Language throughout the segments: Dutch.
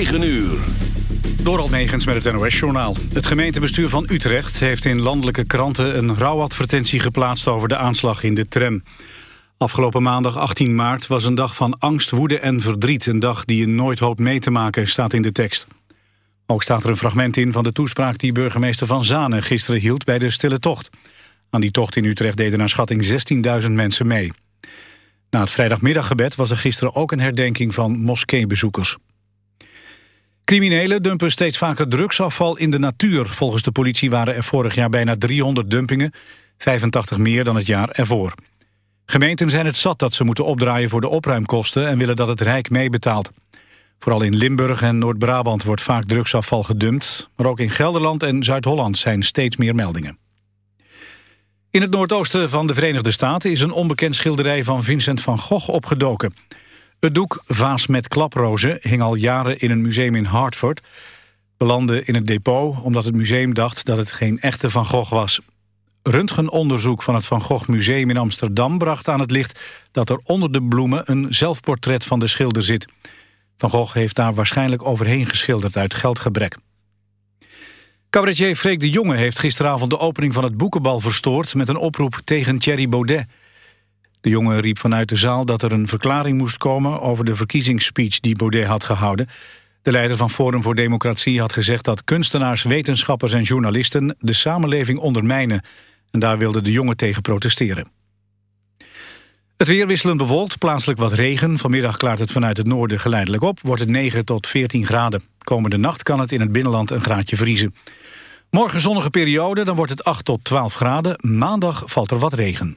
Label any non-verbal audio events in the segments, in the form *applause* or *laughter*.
9 uur. Door Almegens met het NOS-journaal. Het gemeentebestuur van Utrecht heeft in landelijke kranten... een rouwadvertentie geplaatst over de aanslag in de tram. Afgelopen maandag 18 maart was een dag van angst, woede en verdriet. Een dag die je nooit hoopt mee te maken, staat in de tekst. Ook staat er een fragment in van de toespraak die burgemeester Van Zanen gisteren hield bij de Stille Tocht. Aan die tocht in Utrecht deden naar schatting 16.000 mensen mee. Na het vrijdagmiddaggebed was er gisteren ook een herdenking van moskeebezoekers. Criminelen dumpen steeds vaker drugsafval in de natuur. Volgens de politie waren er vorig jaar bijna 300 dumpingen, 85 meer dan het jaar ervoor. Gemeenten zijn het zat dat ze moeten opdraaien voor de opruimkosten... en willen dat het Rijk meebetaalt. Vooral in Limburg en Noord-Brabant wordt vaak drugsafval gedumpt... maar ook in Gelderland en Zuid-Holland zijn steeds meer meldingen. In het noordoosten van de Verenigde Staten is een onbekend schilderij van Vincent van Gogh opgedoken. Het doek Vaas met klaprozen hing al jaren in een museum in Hartford. Belandde in het depot omdat het museum dacht dat het geen echte Van Gogh was. Röntgenonderzoek van het Van Gogh Museum in Amsterdam bracht aan het licht dat er onder de bloemen een zelfportret van de schilder zit. Van Gogh heeft daar waarschijnlijk overheen geschilderd uit geldgebrek. Cabaretier Freek de Jonge heeft gisteravond de opening van het boekenbal verstoord... met een oproep tegen Thierry Baudet. De jongen riep vanuit de zaal dat er een verklaring moest komen... over de verkiezingsspeech die Baudet had gehouden. De leider van Forum voor Democratie had gezegd dat kunstenaars, wetenschappers en journalisten... de samenleving ondermijnen. En daar wilde de jongen tegen protesteren. Het weer wisselend bewolkt, plaatselijk wat regen. Vanmiddag klaart het vanuit het noorden geleidelijk op. Wordt het 9 tot 14 graden. Komende nacht kan het in het binnenland een graadje vriezen. Morgen zonnige periode, dan wordt het 8 tot 12 graden. Maandag valt er wat regen.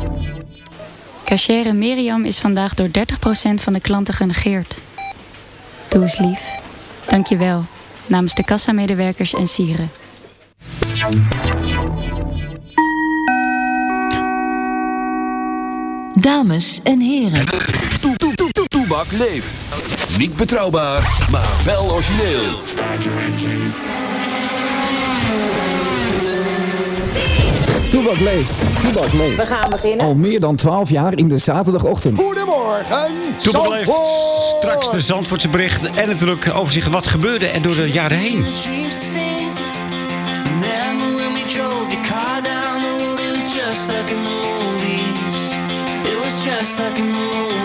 Cachere Miriam is vandaag door 30% van de klanten genegeerd. Doe eens lief. Dank je wel. Namens de kassamedewerkers en sieren. Dames en heren. Toe, toe, toe, toe, Toebak leeft. Niet betrouwbaar, maar wel origineel. Toebak leeft. Toebak leeft. We gaan beginnen. Al meer dan 12 jaar in de zaterdagochtend. Goedemorgen, Toebak leeft. Straks de Zandvoortse berichten en natuurlijk overzicht wat gebeurde er door de jaren heen. Just like in the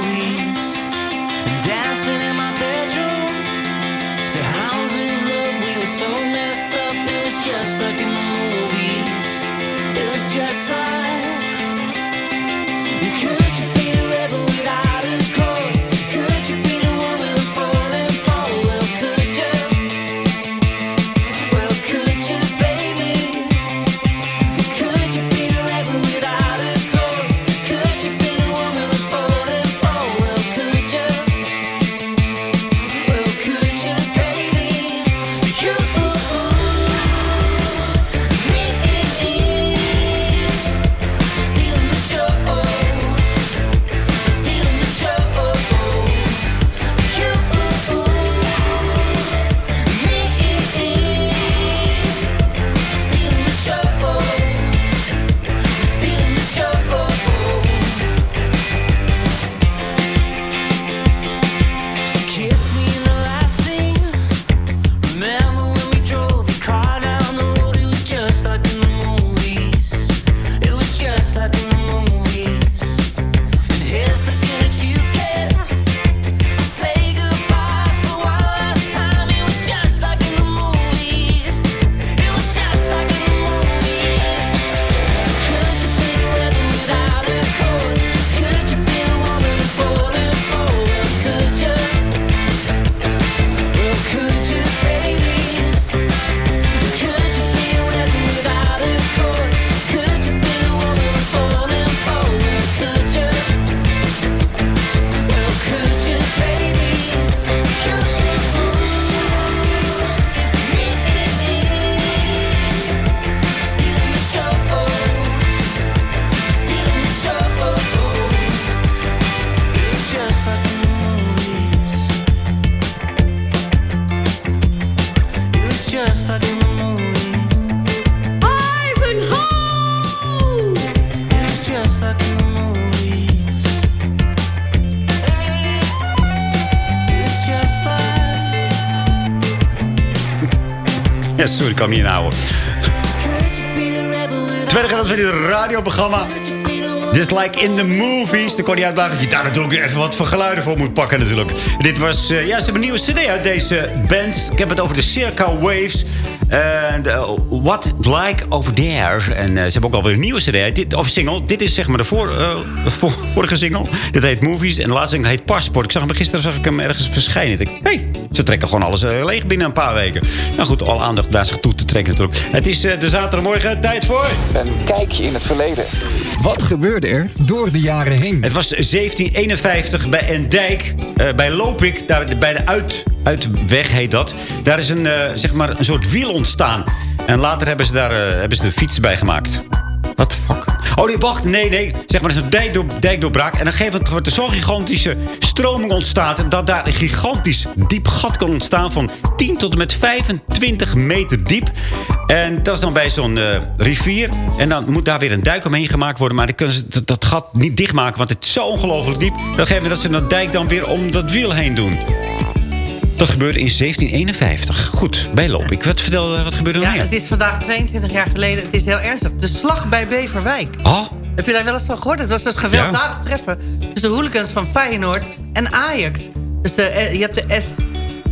kan inhouden. Tweede gedeelte van dit radioprogramma. Just like in the movies. Dan kon uitdagen dat je daar natuurlijk even wat voor geluiden voor moet pakken natuurlijk. Dit was, eh, ja, ze hebben een nieuwe cd uit deze band. Ik heb het over de Circa Waves. En eh, What Like Over There. En eh, ze hebben ook alweer een nieuwe cd. Dit, of single. Dit is zeg maar de voor, eh, vorige single. Dit heet Movies. En de laatste single heet Passport. Ik zag hem gisteren zag ik hem ergens verschijnen. Ik hey, ze trekken gewoon alles eh, leeg binnen een paar weken. Nou goed, al aandacht daar zich toe te trekken. Het is eh, de zaterdagmorgen. Tijd voor... Een kijkje in het verleden. Wat gebeurde er door de jaren heen? Het was 1751 bij Endijk, eh, bij Lopik, daar, bij de uit, Uitweg heet dat. Daar is een, eh, zeg maar een soort wiel ontstaan. En later hebben ze daar eh, hebben ze de fiets bij gemaakt. Wat de fuck? Oh nee, wacht, nee, nee. Zeg maar, er is een dijk door, dijkdoorbraak. En een gegeven moment wordt er zo'n gigantische stroming ontstaan... dat daar een gigantisch diep gat kan ontstaan... van 10 tot en met 25 meter diep. En dat is dan bij zo'n eh, rivier. En dan moet daar weer een dijk omheen gemaakt worden. Maar dan kunnen ze dat, dat gat niet dichtmaken... want het is zo ongelooflijk diep. Dan geven we dat ze een dijk dan weer om dat wiel heen doen. Dat gebeurde in 1751. Goed, bij Lopik. Wat, vertel, wat gebeurde er Ja, nou het is vandaag 22 jaar geleden. Het is heel ernstig. De slag bij Beverwijk. Oh, Heb je daar wel eens van gehoord? Het was dus gewelddadig treffen tussen de hooligans van Feyenoord en Ajax. Dus de, eh, je hebt de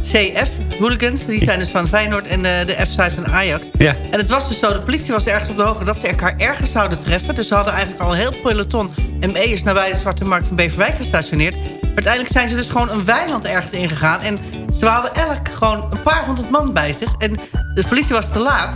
SCF hooligans, die zijn dus van Feyenoord en eh, de F-side van Ajax. Ja. En het was dus zo, de politie was ergens op de hoogte dat ze elkaar ergens zouden treffen. Dus ze hadden eigenlijk al een heel peloton ME'ers nabij de Zwarte Markt van Beverwijk gestationeerd. Maar uiteindelijk zijn ze dus gewoon een weiland ergens ingegaan. En ze hadden elk gewoon een paar honderd man bij zich. En de politie was te laat.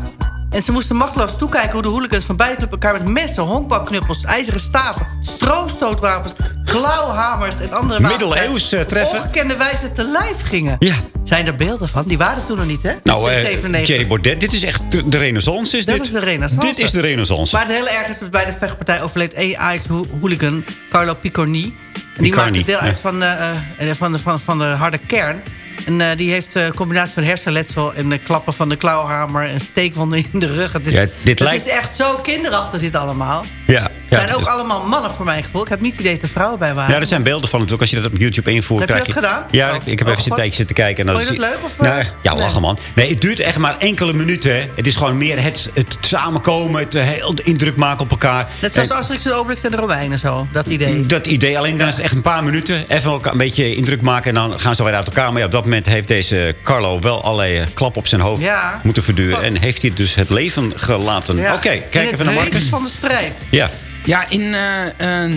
En ze moesten machteloos toekijken hoe de hooligans van beide clubs elkaar met messen, honkbalknuppels, ijzeren staven, stroomstootwapens, klauwhamers en andere Middeleeuws, eh, op treffen. ongekende wijze te lijf gingen. Ja. Zijn er beelden van? Die waren toen nog niet, hè? Nou, eh 97. Thierry Baudet, dit is echt de renaissance, is Dat dit? is de renaissance. Dit is de renaissance. Maar het hele erg is dat bij de vechtpartij overleed één Ajax-hooligan, Carlo Picorni. Die maakte deel ja. uit van, eh, eh, van, de, van, van de harde kern. En eh, die heeft een combinatie van hersenletsel en de klappen van de klauwhamer... en steekwonden in de rug. Het is, Ja, dit lijkt- is echt zo kinderachtig, dit allemaal. Ja, Het ja, zijn ook dus- allemaal mannen voor mijn gevoel. Ik heb niet het idee dat er vrouwen bij waren. ja, er zijn beelden van natuurlijk. Als je dat op YouTube invoert, Heb je dat gedaan? Ja, Oh. ik heb Oh, even God. zitten, tijdje zitten kijken. En dan Vond je dat leuk, of, eh? Nou, ja, Nee. lachen man. Nee, het duurt echt maar enkele minuten. Hè. Het is gewoon meer het, het samenkomen, het eh, heel de indruk maken op elkaar. Net zoals En- Asterix en Obelix en de Romeinen, zo. Dat idee. Dat idee, alleen dan is het echt een paar minuten. Even elkaar een beetje indruk maken en dan gaan ze weer uit elkaar. Maar ja, op dat moment heeft deze Carlo wel allerlei klap op zijn hoofd Ja. moeten verduren. En heeft hij dus het leven gelaten. Ja. Oké, In kijk even naar Marcus. van de strijd. Ja. Ja, in eh, eh,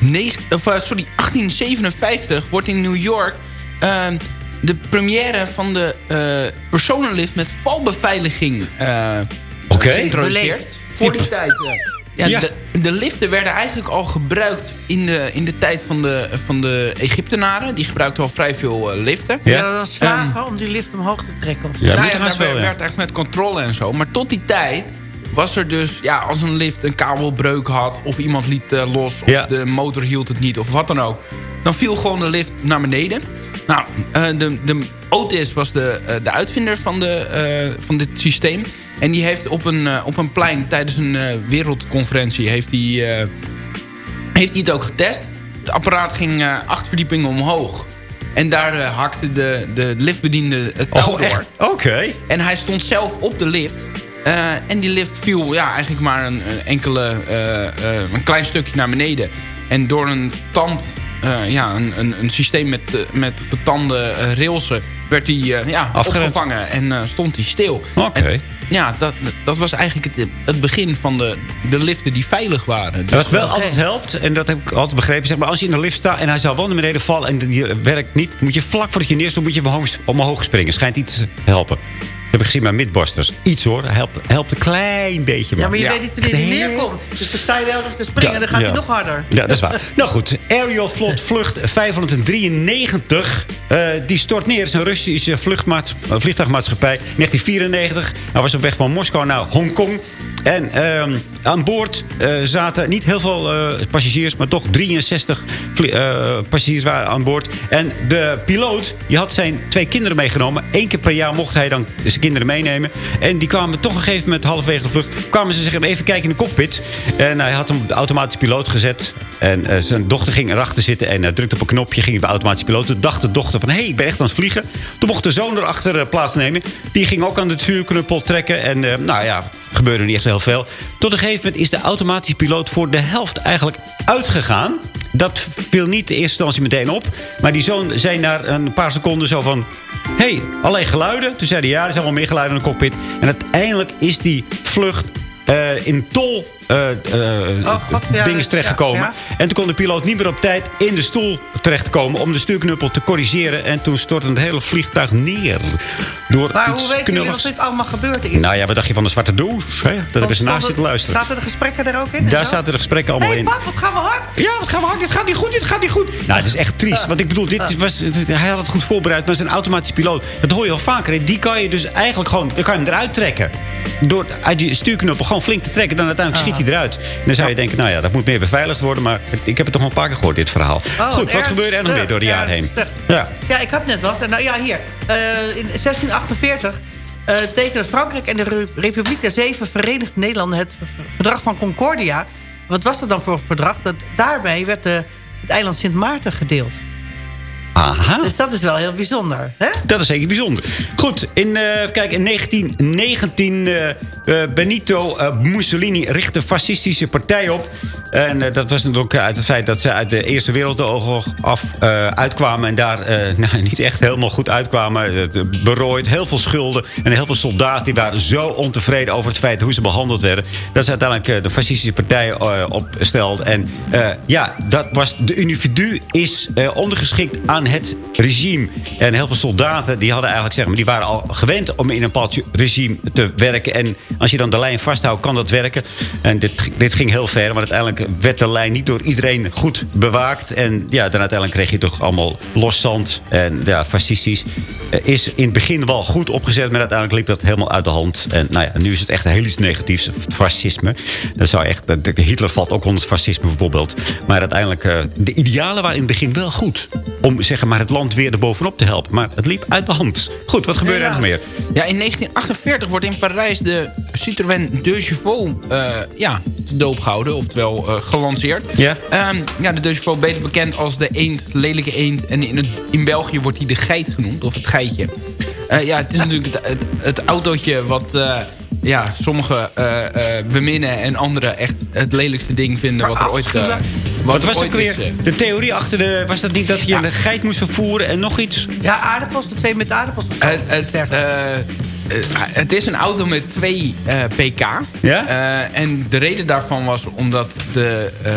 negen- of, eh, sorry, 1857 wordt in New York eh, de première van de eh, personenlift met valbeveiliging eh Oké. geïntroduceerd. Beleefd. Voor die tijd. eh. Ja, Ja. De, de liften werden eigenlijk al gebruikt in de, in de tijd van de, van de Egyptenaren. Die gebruikten al vrij veel eh, liften. Ja. Ja, dat was slaven om die lift omhoog te trekken. Of zo. Ja, nou moet ja, haast daar wel, werd, echt met controle en zo. Maar tot die tijd was er dus... Ja, als een lift een kabelbreuk had... of iemand liet eh, los... of Ja. de motor hield het niet... of wat dan ook... dan viel gewoon de lift naar beneden. Nou, eh, de, de Otis was de, de uitvinder van, de, eh, van dit systeem. En die heeft op een, eh, op een plein tijdens een eh, wereldconferentie... heeft hij eh, heeft hij het ook getest. Het apparaat ging acht verdiepingen omhoog. En daar hakte de, de liftbediende het touw Oh, door. Oké. En hij stond zelf op de lift. En die lift viel ja, eigenlijk maar een, een enkele, een klein stukje naar beneden. En door een tand, ja, een, een, een systeem met, met getande eh, railsen, werd hij eh, ja, opgevangen en stond hij stil. Oké. Ja, dat, dat was eigenlijk het, het begin van de, de liften die veilig waren. Dus, Wat wel altijd helpt, en dat heb ik altijd begrepen... Zeg maar, als je in de lift staat en hij zou wel naar beneden vallen... en die werkt niet, moet je vlak voordat je neerstort... moet je omhoog, omhoog springen. Schijnt iets te helpen. Heb ik gezien bij Midbusters. Iets hoor, helpt, helpt een klein beetje. Ja, maar je weet niet wanneer die Nee. neerkomt. Dus dan sta je wel te springen en dan gaat hij nog harder. Ja, dat is waar. *laughs* nou goed, Aerial Vlot Vlucht 593. eh, die stort neer. Het is een Russische eh, vliegtuigmaatschappij. 1994. Hij was op weg van Moskou naar Hongkong. En ehm, aan boord eh, zaten niet heel veel eh, passagiers... maar toch 63 vlie- eh, passagiers waren aan boord. En de piloot die had zijn twee kinderen meegenomen. Eén keer per jaar mocht hij dan zijn kinderen meenemen. En die kwamen toch een gegeven moment halverwege de vlucht... kwamen ze zeggen, even kijken in de cockpit. En hij had hem de automatische piloot gezet... En zijn dochter ging erachter zitten en drukte op een knopje, ging de automatische piloot. Toen dacht de dochter van, hey, ik ben echt aan het vliegen. Toen mocht de zoon erachter plaatsnemen. Die ging ook aan de stuurknuppel trekken. En nou ja, gebeurde niet echt heel veel. Tot een gegeven moment is de automatische piloot voor de helft eigenlijk uitgegaan. Dat viel niet in eerste instantie meteen op. Maar die zoon zei na een paar seconden zo van... Hey, alleen geluiden. Toen zei hij, ja, er zijn wel meer geluiden in de cockpit. En uiteindelijk is die vlucht eh, in tol eh, eh, God, ja, dingen terechtgekomen. ja, En toen kon de piloot niet meer op tijd in de stoel terechtkomen... om de stuurknuppel te corrigeren. En toen stortte het hele vliegtuig neer. Door Maar iets hoe of knulligs. dit allemaal gebeurd is? Nou ja, wat dacht je van de zwarte doos? Hè? Dat hebben ze naast zitten luisteren. Zaten de gesprekken er ook in? Daar zaten de gesprekken allemaal hey, in. pap, wat gaan we hard? Ja, wat gaan we hard? Dit gaat niet goed, dit gaat niet goed. Nou, het is echt triest. Want ik bedoel, dit was, hij had het goed voorbereid. Maar zijn automatische piloot, dat hoor je wel vaker. hè. Die kan je dus eigenlijk gewoon, dan kan je hem eruit trekken. Door uit die stuurknuppel gewoon flink te trekken. Dan uiteindelijk schiet hij eruit. En dan zou je denken, nou ja, dat moet meer beveiligd worden. Maar ik heb het toch wel een paar keer gehoord, dit verhaal. Oh, goed, wat gebeurde er nog meer door de jaren heen? Ja. Ja, ik had net wat. Nou ja, hier. Eh, in 1648 eh tekende Frankrijk en de Re- Republiek der Zeven Verenigde Nederlanden... het verdrag van Concordia. Wat was dat dan voor verdrag? Dat, daarbij werd de, het eiland Sint Maarten gedeeld. Aha. Dus dat is wel heel bijzonder. Hè? Dat is zeker bijzonder. Goed, in, eh, kijk, in 1919 eh, eh, Benito Mussolini richtte fascistische partij op. En dat was natuurlijk uit het feit dat ze uit de Eerste Wereldoorlog af uitkwamen. En daar *laughs* nou, niet echt helemaal goed uitkwamen. Berooid, heel veel schulden. En heel veel soldaten die waren zo ontevreden over het feit hoe ze behandeld werden. Dat ze uiteindelijk de fascistische partij eh, opstelde. En ja, dat was, de individu is ondergeschikt aan het regime. En heel veel soldaten die hadden eigenlijk, zeg maar, die waren al gewend om in een bepaald regime te werken. En als je dan de lijn vasthoudt, kan dat werken. En dit, dit ging heel ver, maar uiteindelijk werd de lijn niet door iedereen goed bewaakt. En ja, dan uiteindelijk kreeg je toch allemaal loszand en ja, fascistisch. Eh, is in het begin wel goed opgezet, maar uiteindelijk liep dat helemaal uit de hand. En nou ja, nu is het echt heel iets negatiefs, fascisme. Dat zou echt, Hitler valt ook onder het fascisme bijvoorbeeld. Maar uiteindelijk, eh, de idealen waren in het begin wel goed. Om zeg maar, het land weer erbovenop te helpen. Maar het liep uit de hand. Goed, wat gebeurde er nog meer? Ja, in 1948 wordt in Parijs de Citroën De Chevaux eh, ja, te doop gehouden. Oftewel eh, gelanceerd. Ja. Ehm, ja, de De Chevaux beter bekend als de eend, lelijke eend. En in, het, in België wordt hij de geit genoemd. Of het geitje. Eh, ja, het is natuurlijk het, het, het autootje wat... ja, sommigen eh, eh, beminnen en anderen echt het lelijkste ding vinden wat er ooit... eh, Wat was ook weer de theorie achter de... Was dat niet dat je een geit moest vervoeren en nog iets? Ja, aardappels, de twee met aardappels. Het, het, het is een auto met 2 eh, pk. Ja? Eh, en de reden daarvan was omdat de, eh,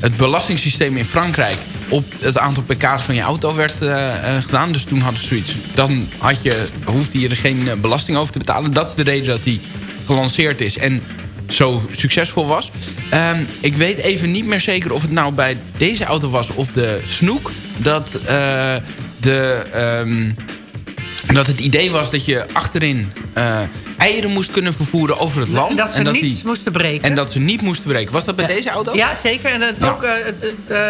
het belastingssysteem in Frankrijk... op het aantal pk's van je auto werd gedaan. Dus toen hadden ze zoiets. Dan had je, hoefde je er geen belasting over te betalen. Dat is de reden dat die gelanceerd is. En zo succesvol was. Ehm, ik weet even niet meer zeker of het nou bij deze auto was of de Snoek. Dat eh, de... ehm, dat het idee was dat je achterin eh, eieren moest kunnen vervoeren over het land. Dat ze en niet die- moesten breken. En dat ze niet moesten breken. Was dat bij Ja. deze auto? Ja, zeker. En het, ook, eh,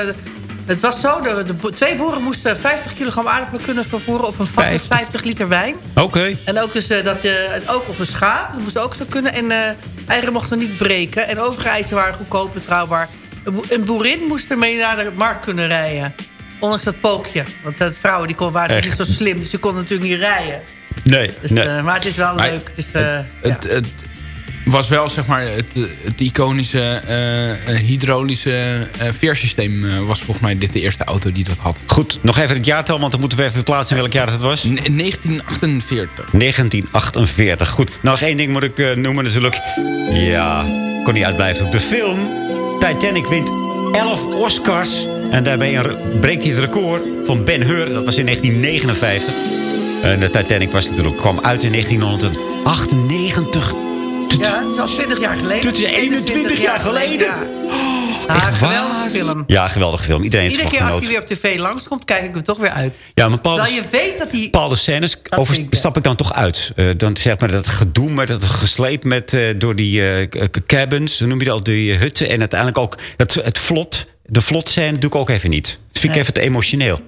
het, eh, was zo, de, de twee boeren moesten 50 kilogram aardappelen kunnen vervoeren... of een vat met 50 liter wijn. Oké. En ook, dus, eh, dat je, en ook of een schaap, dat moest ook zo kunnen. En eh, eieren mochten niet breken. En overige eisen waren goedkoop, betrouwbaar. Een boe- Een boerin moest ermee naar de markt kunnen rijden. Ondanks dat pookje. Want de vrouwen die kon, waren Echt? niet zo slim, dus ze konden natuurlijk niet rijden. Nee, Dus, nee. eh, maar het is wel Maar leuk. Het is, eh, het was wel zeg maar het, het iconische eh, eh, hydraulische eh, veersysteem. was volgens mij dit de eerste auto die dat had. Goed, nog even het jaartal, want dan moeten we even plaatsen in welk jaar het was. N- 1948. 1948. Goed, nog één ding moet ik noemen natuurlijk. Ja, kon niet uitblijven. De film Titanic wint 11 Oscars. En daarbij breekt hij het record van Ben Hur. Dat was in 1959. En de Titanic was natuurlijk, kwam uit in 1998. Ja, het is al 20 jaar geleden. Dit is 21 jaar geleden? Ja. Ah, Echt waar? geweldige film. Ja, geweldige film. Iedereen Iedere keer als hij weer op tv langskomt, kijk ik er toch weer uit. Ja, maar bepaalde, Terwijl je weet dat hij... bepaalde scènes over, stap ik dan toch uit. Eh, dan zeg maar dat gedoe met dat gesleep met, eh, door die eh, cabins. Hoe noem je dat? Die hutten. En uiteindelijk ook het, het vlot. De vlotscène doe ik ook even niet. Dat vind ik even te emotioneel.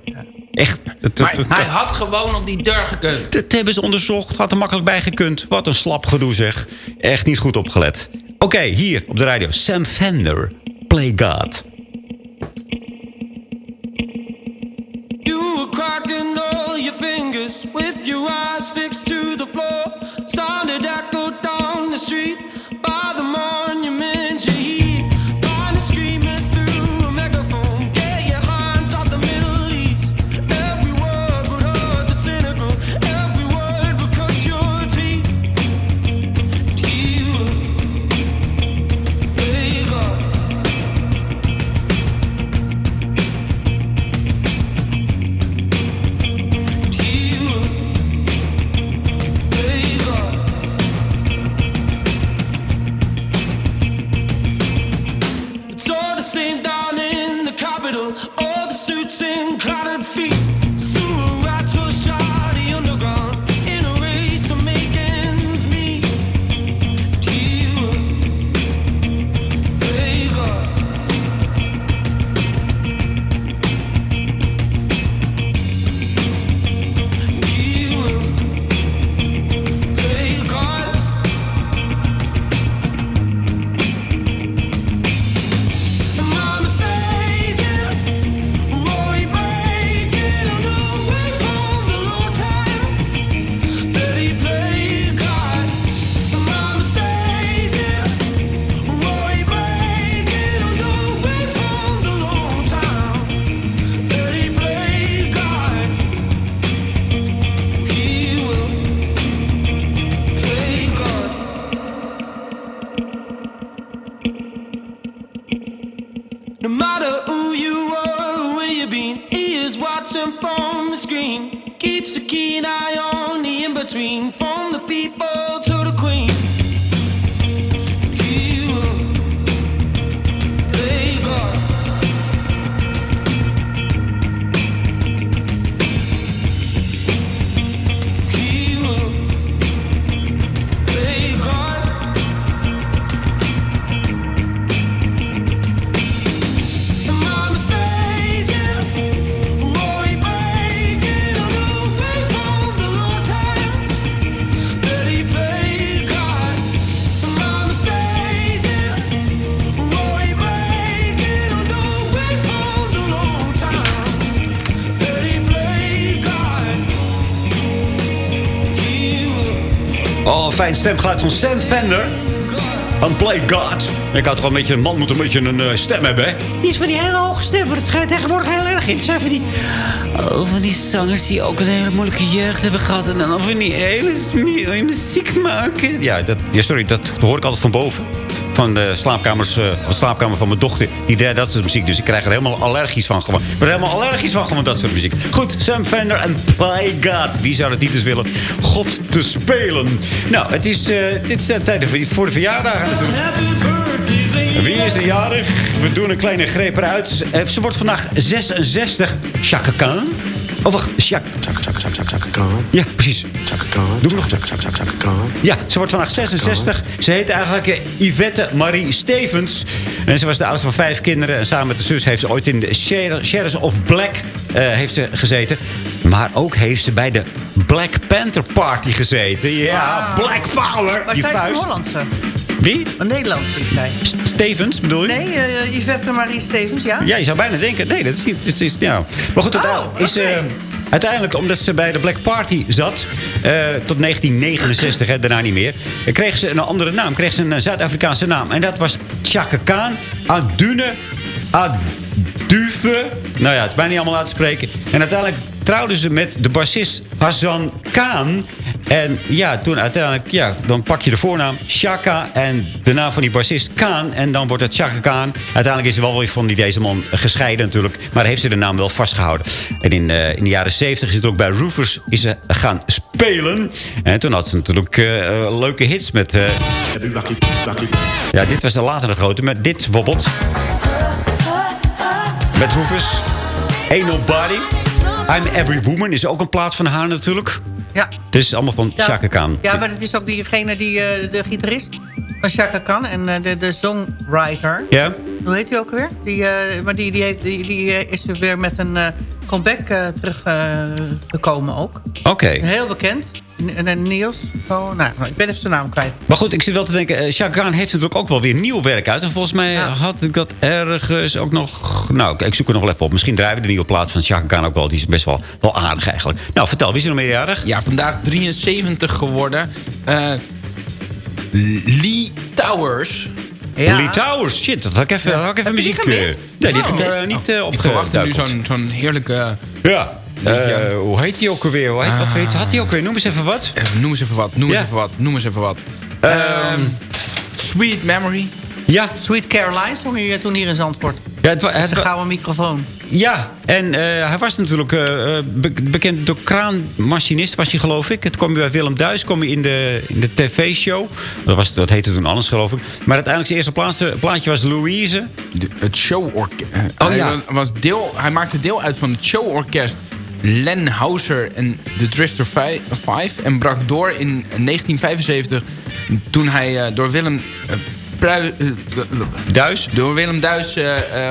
Echt. Maar hij had gewoon op die deur gekund. dat hebben ze onderzocht. Had er makkelijk bij gekund. Wat een slap gedoe zeg. Echt niet goed opgelet. Oké, hier op de radio. Sam Fender. Play God. From the screen. Keeps a keen eye on the in between, from fijn stemgeluid van Sam Fender. Van Play God. Ik had toch wel een beetje, een man moet een beetje een eh, stem hebben, hè? Iets van die hele hoge stem, maar het schijnt tegenwoordig heel erg in te zijn van die... Oh, van die zangers die ook een hele moeilijke jeugd hebben gehad... en dan over die hele muziek maken. Ja, dat, ja, sorry, dat hoor ik altijd van boven. Van de slaapkamers, de slaapkamer van mijn dochter. Die dat soort muziek, dus ik krijg er helemaal allergisch van. Gewoon. Ik ben er helemaal allergisch van, gewoon dat soort muziek. Goed, Sam Fender en Play God. Wie zou het niet eens willen? God te spelen. Nou, het is, eh, dit is de tijd voor de verjaardagen natuurlijk. Wie is er jarig? We doen een kleine greep eruit. Eh, Ze wordt vandaag 66. Chaka Khan. Oh, wacht. Ja, precies. Doe nog. Ja, ze wordt vandaag 66. Ze heet eigenlijk eh, Yvette Marie Stevens. En ze was de oudste van vijf kinderen. En samen met de zus heeft ze ooit in de Share- Sheriffs of Black eh, heeft ze gezeten. Maar ook heeft ze bij de Black Panther Party gezeten. Ja, Black Power. Maar Die zij is een vuist. Hollandse. Wie? Een Nederlandse is zij. Stevens, bedoel je? Nee, eh Yvette Marie Stevens, ja? Ja, je zou bijna denken, nee, dat is niet... Is, ja. Maar goed, uiteindelijk, is, eh, uiteindelijk, omdat ze bij de Black Party zat... tot 1969, hè, daarna niet meer... kreeg ze een andere naam, kreeg ze een Zuid-Afrikaanse naam. En dat was Chaka Khan Adune Aduve. Nou ja, het is bijna niet allemaal uit te spreken. En uiteindelijk trouwden ze met de bassist Hassan Khan. En ja, toen uiteindelijk, ja, dan pak je de voornaam Shaka en de naam van die bassist Khan. En dan wordt het Shaka Khan. Uiteindelijk is er wel weer van die deze man gescheiden natuurlijk. Maar heeft ze de naam wel vastgehouden. En in, eh, in de jaren 70 is het ook bij Roofers is ze gaan spelen. En toen had ze natuurlijk eh, leuke hits met... eh, ja, dit was de latere grote, met dit bijvoorbeeld. met Rufus. Ain't Nobody. I'm Every Woman is ook een plaat van haar natuurlijk. Ja. Het is allemaal van Ja. Chaka Khan. Ja, maar het is ook diegene die, eh, de gitarist van Chaka Khan en eh, de, de songwriter. Ja? Hoe heet hij ook weer? Die, eh, maar die, die, heeft, die, die is er weer met een comeback teruggekomen ook. Oké. Heel bekend. Niels. Oh, nou, ik ben even zijn naam kwijt. Maar goed, ik zit wel te denken, eh, Chaka Khan heeft natuurlijk ook wel weer nieuw werk uit. En volgens mij had ik dat ergens ook nog... Nou, ik zoek er nog wel even op. Misschien draaien we de nieuwe plaat van Chaka Khan ook wel. Die is best wel, wel aardig eigenlijk. Nou, vertel, wie is er nog meerjarig? Ja, vandaag 73 geworden. Eh, Lee Towers. Lee Towers, shit, dat had ik je eh, eh, eh. Eh, hoe heet die ook alweer? Hoe heet, wat heet, had die ook weer? Noem eens even wat. Even, noem eens even wat, noem Ja. eens even wat, noem eens even wat. Ehm, Ehm, Sweet Memory. Ja. Sweet Caroline zong hij toen hier in Zandvoort. Ja, het, het, Een gouden microfoon. ja, en eh, hij was natuurlijk eh, eh, be- bekend door kraanmachinist, was hij geloof ik. Het kwam bij Willem Duis, kwam hij in de, in de tv-show. Dat, was, dat heette toen anders geloof ik. Maar uiteindelijk zijn eerste plaatje, plaatje was Louise. het showorkest. Oh, hij, ja. was deel, hij maakte deel uit van het showorkest Len Hauser en de Drifter 5 en brak door in 1975 toen hij eh, door Willem eh, Prui- eh, Duis? door Willem Duis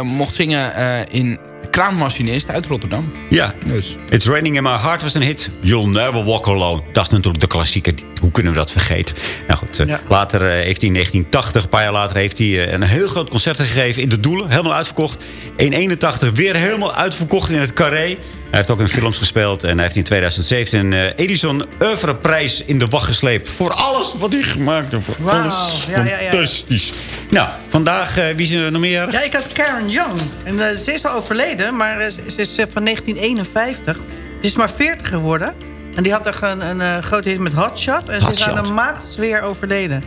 mocht zingen eh, in Kraanmachinist uit Rotterdam. Ja. Dus. It's Raining in My Heart was een hit. You'll Never Walk Alone. Dat is natuurlijk de klassieker. Hoe kunnen we dat vergeten? Nou goed, later eh, heeft hij in 1980, een paar jaar later... heeft hij een heel groot concert gegeven in de Doelen. Helemaal uitverkocht. In 81 weer helemaal uitverkocht in het Carré. Hij heeft ook in films gespeeld. En hij heeft in 2017 een eh, Edison Oeuvreprijs in de wacht gesleept. Voor alles wat hij gemaakt heeft. Voor Wauw, alles. ja, ja, ja. Fantastisch. Nou, vandaag, eh, wie is er nog meer? Ja, ik had Karen Young. En eh, ze is al overleden, maar ze is van 1951. Ze is maar 40 geworden. En die had toch een, een grote hit met Hot Shot. En ze is aan Shot. een maand weer overleden.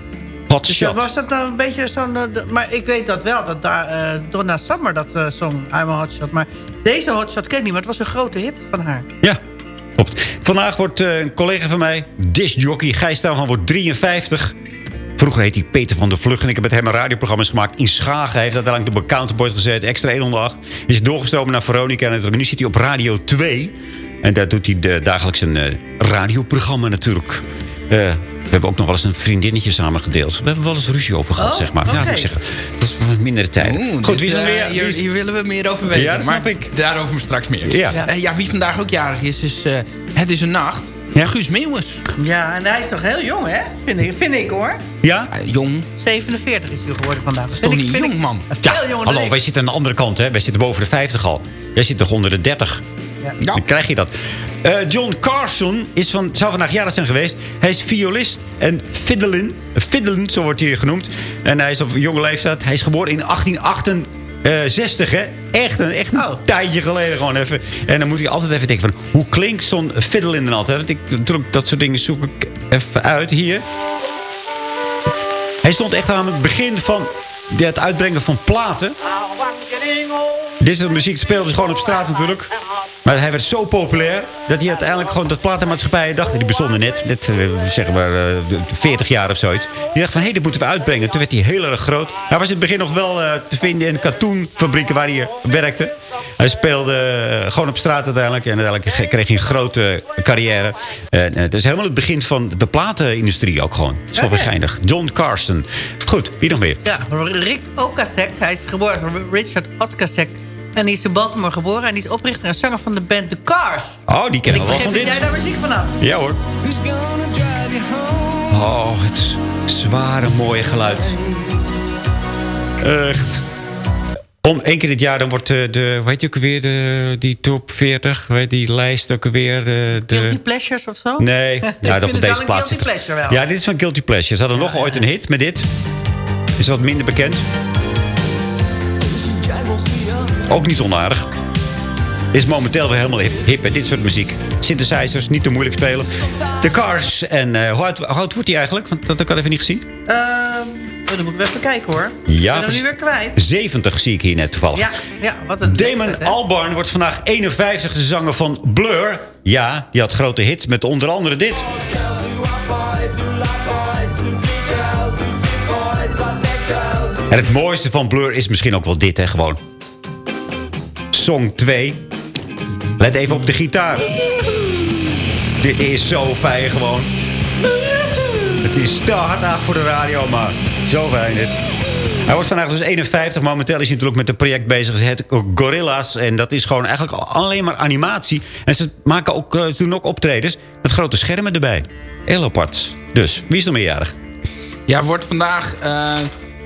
Hot Dus Shot. was dat nou een beetje zo'n... eh, maar ik weet dat wel, dat daar, eh, Donna Summer dat eh, zong, I'm a Hot Shot. Maar deze Hot Shot ken ik niet, maar het was een grote hit van haar. Ja, klopt. Vandaag wordt een collega van mij, discjockey, Gijs daarvan wordt 53. Vroeger heet hij Peter van der Vlucht. En ik heb met hem een radioprogramma's gemaakt in Schagen. Hij heeft uiteindelijk de counterboard gezet. Extra 108. Is doorgestromen naar Veronica. En nu zit hij op Radio 2. En daar doet hij de, dagelijks een radioprogramma natuurlijk. Eh, we hebben ook nog wel eens een vriendinnetje samen gedeeld. We hebben wel eens ruzie over gehad, Oh, zeg maar. Ja, ik zeggen. Dat is wat mindere tijd. Goed, wie is er eh, weer? Hier, is- willen we meer over weten. Ja, dat snap maar ik. Daarover straks meer. Ja. Ja. ja, wie vandaag ook jarig is, is eh, Het is een Nacht. Guus Meeuwis. Ja, en hij is toch heel jong, hè? Vind ik, vind ik hoor. Ja? jong. 47 is hij geworden vandaag. Dat toch vind ik, niet vind jong, ik man? Veel jonger dan Hallo, wij zitten aan de andere kant, hè? Wij zitten boven de 50 al. Jij zit toch onder de 30? Ja. Dan krijg je dat. Eh, John Carson is van, zou vandaag jarig zijn geweest. Hij is violist en fiddlin. Fiddlin, zo wordt hij genoemd. En hij is op jonge leeftijd. Hij is geboren in 1868, hè? Echt een, echt een Oh. tijdje geleden gewoon even. En dan moet je altijd even denken van... Hoe klinkt zo'n fiddlin dan altijd? Want ik, natuurlijk, dat soort dingen zoek ik even uit hier. Hij stond echt aan het begin van het uitbrengen van platen. Dit is de muziek speelde dus gewoon op straat natuurlijk. Maar hij werd zo populair dat hij uiteindelijk gewoon dat platenmaatschappij dacht. Die bestonden net, net eh, zeg maar eh, 40 jaar of zoiets. Die dacht van hé, hey, dit moeten we uitbrengen. Toen werd hij heel erg groot. Hij was in het begin nog wel eh, te vinden in katoenfabrieken waar hij eh, werkte. Hij speelde eh, gewoon op straat uiteindelijk. En uiteindelijk kreeg hij een grote carrière. En eh, het is helemaal het begin van de platenindustrie ook gewoon. Dat is wel weer geinig. John Carson. Goed, wie nog meer? Ja, Rick Okasek. Hij is geboren Richard Okasek. En die is in Baltimore geboren. En die is oprichter en zanger van de band The Cars. Oh, die En kennen ik we wel van dit. jij daar muziek van had. Ja hoor. Oh, het zware mooie geluid. Echt. Om één keer dit jaar dan wordt de, de hoe heet je ook weer, de, die top 40, hoe heet die lijst ook weer. De, de... Guilty Pleasures of zo? Nee, *laughs* ik ja, vind dat op het deze wel een plaats. Guilty Pleasure wel. Ja, dit is van Guilty Pleasure. Ze hadden nog ooit een hit met dit. Is wat minder bekend. Ook niet onaardig. Is momenteel weer helemaal hip, hip hè, dit soort muziek. Synthesizers, niet te moeilijk spelen. The Cars. En eh, hoe, oud, hoe oud wordt hij eigenlijk? Want dat heb ik al even niet gezien. Ehm, oh, dan moet ik even kijken hoor. Ja, Ik ben nu weer kwijt. 70 zie ik hier net toevallig. Ja, ja wat een Damon leeftijd? Albarn wordt vandaag 51 de zanger van Blur. Ja, die had grote hits met onder andere dit. En het mooiste van Blur is misschien ook wel dit, hè, gewoon. Song 2. Let even op de gitaar. Dit is zo fijn gewoon. Het is te hard aan voor de radio, maar zo fijn dit. Hij wordt vandaag dus 51. Momenteel is hij natuurlijk met een project bezig. Het Gorilla's. En dat is gewoon eigenlijk alleen maar animatie. En ze maken ook, eh, ze doen ook optredens met grote schermen erbij. Heel apart. Dus, wie is er meerjarig? Ja, wordt vandaag eh,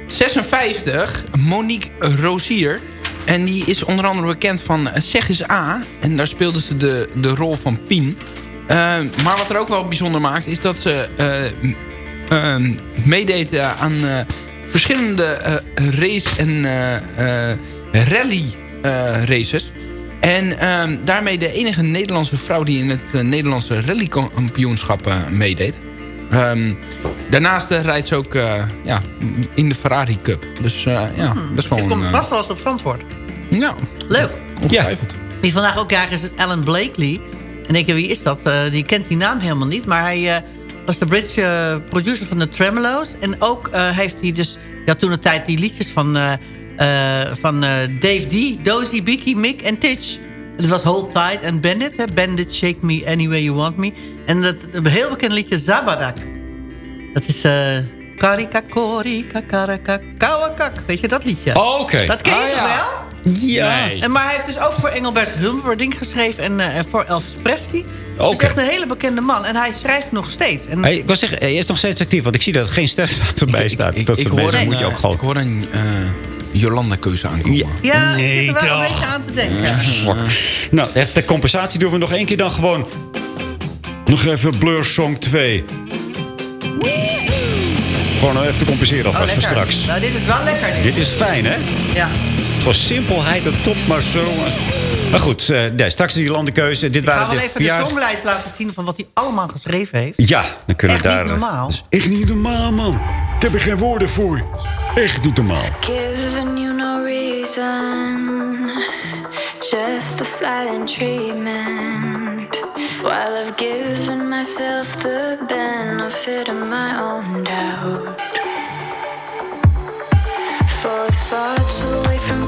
56. Monique Rozier. En die is onder andere bekend van eh, Zeg A. En daar speelde ze de, de rol van Pien. Eh, maar wat er ook wel bijzonder maakt... is dat ze eh, meedeed aan verschillende race- en eh, eh, rally eh, races. En ehm, daarmee de enige Nederlandse vrouw... die in het Nederlandse rallykampioenschap meedeed. Ehm, daarnaast eh, rijdt ze ook eh, ja, in de Ferrari Cup. Dus eh, ja, best wel Ik een... kom eh, vast wel eens op Zandvoort. ja, Leuk. ongetwijfeld. Wie vandaag ook jarig is, is Alan Blakely. En denk je, wie is dat? Eh, die kent die naam helemaal niet. Maar hij eh, was de Britse producer van de Tremolos. En ook eh, heeft hij dus... Ja, toen de tijd die liedjes van, eh, eh, van eh, Dave D, Dozy, Biki, Mick en Titch. Dat was Hold Tight en Bandit. Hè? Bandit, Shake Me Any Way You Want Me. En dat heel bekend liedje Zabadak. Dat is... eh Karika, korika, karaka, kawakak. Weet je dat liedje? Oh, oké. Dat ken je Ah, ja. wel? Ja. En, maar hij heeft dus ook voor Engelbert Humperdinck geschreven en, eh, en voor Elvis Presley. Hij is echt een hele bekende man en hij schrijft nog steeds. En, Hey, ik wil zeggen, hij is nog steeds actief. Want ik zie dat er geen sterfstaat erbij staat. dat soort hoor mensen een, moet je ook eh, gewoon... Ik hoor een eh, Jolanda-keuze aankomen. ja, ik Nee, zit er wel toch. een beetje aan te denken. Nou, echt, ter compensatie doen we nog één keer dan gewoon... Nog even Blur Song 2. Gewoon even te compenseren Oh, alvast voor lekker. straks. Nou, dit is wel lekker. Dit. Dit is fijn, hè? Ja. Voor simpelheid en top, maar zo... Maar goed, eh, nee, straks is die landenkeuze. Dit Ik ga waren wel de even de songlijst laten zien van wat hij allemaal geschreven heeft. Ja, dan kunnen Echt we daar... niet normaal. Dat is echt niet normaal, man. Ik heb er geen woorden voor. Echt niet normaal. Reason, just the silent treatment. While I've given myself the benefit of my own doubt. For thoughts away from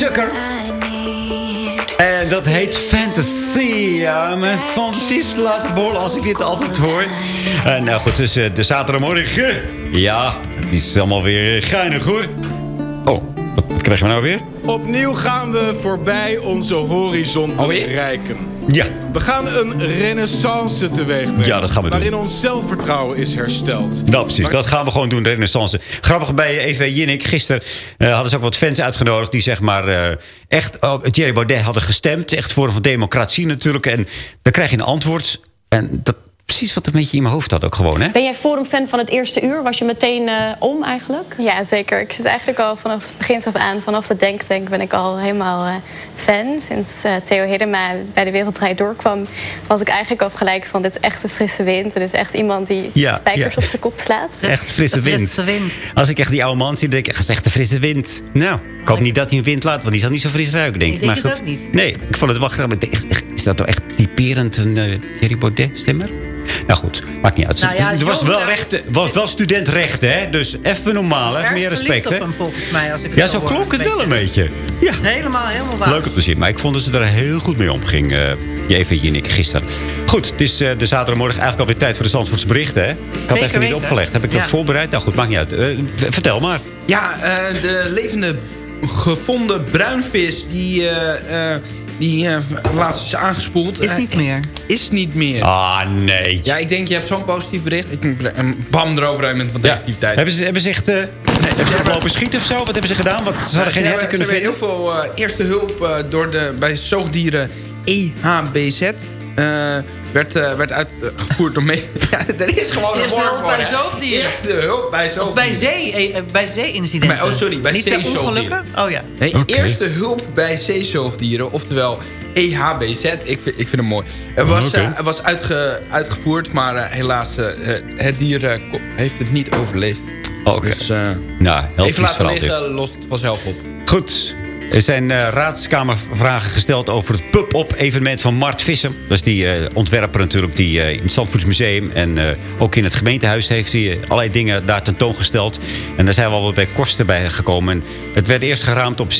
Tucker. En dat heet Fantasy. Ja, mijn fantasie slaat bol als ik dit altijd hoor. En nou goed, dus eh, de zaterdagmorgen. Ja, het is allemaal weer eh, geinig hoor. Oh, wat, wat krijgen we nou weer? Opnieuw gaan we voorbij onze horizon te bereiken. Ja. We gaan een renaissance teweeg brengen. Ja, dat gaan we doen. Waarin ons zelfvertrouwen is hersteld. Nou, precies. Dat gaan we gewoon doen, de renaissance. Grappig bij EV Jinnik. Gisteren eh, hadden ze ook wat fans uitgenodigd... die zeg maar eh, echt Thierry Baudet hadden gestemd. Echt voor van democratie natuurlijk. En dan krijg je een antwoord. En dat precies wat een beetje in mijn hoofd had ook gewoon, hè? Ben jij Forum-fan van het eerste uur? Was je meteen eh, om eigenlijk? Ja, zeker. Ik zit eigenlijk al vanaf het begin af aan, vanaf de denktank ben ik al helemaal eh, fan. Sinds eh, Theo Hiddema bij de Wereldrijd doorkwam, was ik eigenlijk al gelijk van dit is echt een frisse wind. Het is echt iemand die Ja, spijkers ja. op zijn kop slaat. *laughs* Echt frisse wind. Als ik echt die oude man zie, denk ik, echt echt een frisse wind. Nou, ik hoop niet dat hij een wind laat, want die zal niet zo fris ruiken, denk ik. Nee, denk maar het goed. ook niet. Nee, ik vond het wel grappig. Is dat toch echt typerend een Thierry Baudet-stemmer? Nou goed, maakt niet uit. Nou ja, er was wel, recht, was wel studentrecht, hè? Dus even normaal, even Erg meer respect, op hè? hem, volgens mij, als ik het Ja, zo klonk het wel een beetje. Ja. Helemaal, helemaal waar. Leuk om te zien. Maar ik vond dat ze er heel goed mee omging. eh Eva Jinnik gisteren. Goed, het is eh, de zaterdagmorgen eigenlijk alweer tijd voor de Zandvoortse berichten. Hè? Ik had Zeker even niet weten. opgelegd. Heb ik dat Ja. voorbereid? Nou goed, maakt niet uit. Eh, vertel maar. Ja, eh, de levende gevonden bruinvis die, eh, eh, die eh, laatst is aangespoeld. Is Eh, niet meer. Is niet meer. Ah, nee. Ja, ik denk, je hebt zo'n positief bericht. Ik bam eroverheen met wat negativiteit. Hebben ze, hebben ze echt... eh, hebben ze lopen schieten of zo? Wat hebben ze gedaan? Want ze hadden geen hebben, kunnen ze vinden. heel veel eh, eerste hulp eh, door de, bij zoogdieren E EHBZ. Werd, eh, werd uitgevoerd door mee. *laughs* Ja, er is gewoon een woord voor. bij zoogdieren. Eerste hulp bij Of zoogdieren. bij, zee, eh, eh, bij zeeincidenten. Oh, sorry, bij zeezoogdieren. Oh ja. Nee, eerste hulp bij zeezoogdieren, oftewel EHBZ. Ik vind, ik vind hem mooi. Het was, het was uitge, uitgevoerd, maar eh, helaas, het dier heeft het niet overleefd. Oké. Dus eh, Nou, even triest laten liggen, lost het vanzelf op. Goed. Er zijn eh, raadskamervragen gesteld over het pub-op evenement van Mart Visser. Dat is die eh, ontwerper natuurlijk die eh, in het Zandvoortsmuseum en ook in het gemeentehuis heeft hij allerlei dingen daar tentoongesteld. En daar zijn we al wat bij kosten bij gekomen. En het werd eerst geraamd op 26.400.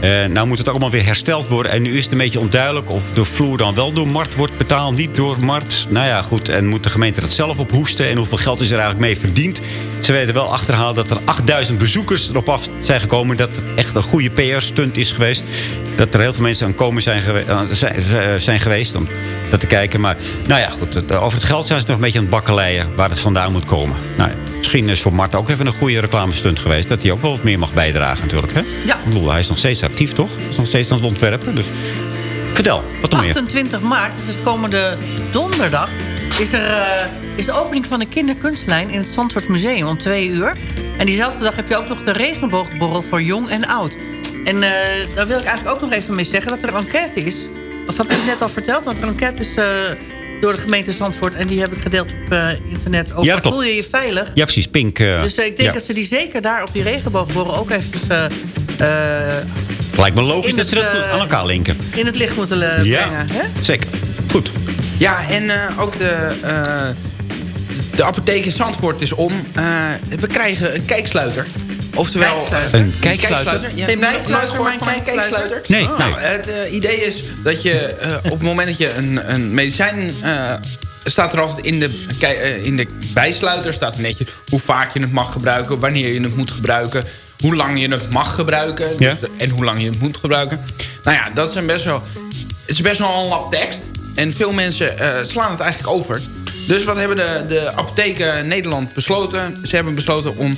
Eh nou moet het allemaal weer hersteld worden. En nu is het een beetje onduidelijk of de vloer dan wel door Mart wordt betaald, niet door Mart. Nou ja, goed. En moet de gemeente dat zelf ophoesten? En hoeveel geld is er eigenlijk mee verdiend? Ze weten wel achterhaald dat er 8000 bezoekers erop af zijn gekomen. Dat het echt een goede PR-stunt is geweest. Dat er heel veel mensen aan komen zijn, gewe- eh, zijn, geweest om dat te kijken. Maar nou ja, goed. Over het geld zijn ze nog een beetje aan het bakkeleien waar het vandaan moet komen. Nou, misschien is voor Mart ook even een goede reclamestunt geweest. Dat hij ook wel wat meer mag bijdragen natuurlijk. Hè? Ja. Ik bedoel, hij is nog steeds actief, toch? Hij is nog steeds aan het ontwerpen. Dus vertel, wat nog meer? 28 maart, dat is komende donderdag... is er eh, is de opening van de kinderkunstlijn in het Zandvoort Museum om twee uur. En diezelfde dag heb je ook nog de regenboogborrel voor jong en oud. En eh, daar wil ik eigenlijk ook nog even mee zeggen dat er een enquête is. Of heb ik het net al verteld? Want er een enquête is eh, door de gemeente Zandvoort... en die heb ik gedeeld op internet. Over Ja, klopt. voel je je veilig? Ja, precies. Pink. Dus ik denk ja. dat ze die zeker daar op die regenboogborrel ook even... Lijkt me logisch dat ze dat aan elkaar linken. in het licht moeten Ja, brengen. Hè? zeker. Goed. Ja, en eh, ook de, eh, de apotheek in Zandvoort is om. Eh, we krijgen een kijksluiter. Oftewel... Kijksluiter. Een kijksluiter? Ja, nooit bijsluiter, gehoord maar een van een kijksluiter? Nee, Nou, nee. Het eh, idee is dat je eh, op het moment dat je een, een medicijn... eh, staat er altijd in de, in de bijsluiter staat een netje hoe vaak je het mag gebruiken, wanneer je het moet gebruiken, hoe lang je het mag gebruiken dus Ja. de- en hoe lang je het moet gebruiken. Nou ja, dat is een best wel, het is best wel een lap tekst. En veel mensen eh, slaan het eigenlijk over. Dus wat hebben de, de apotheken Nederland besloten? Ze hebben besloten om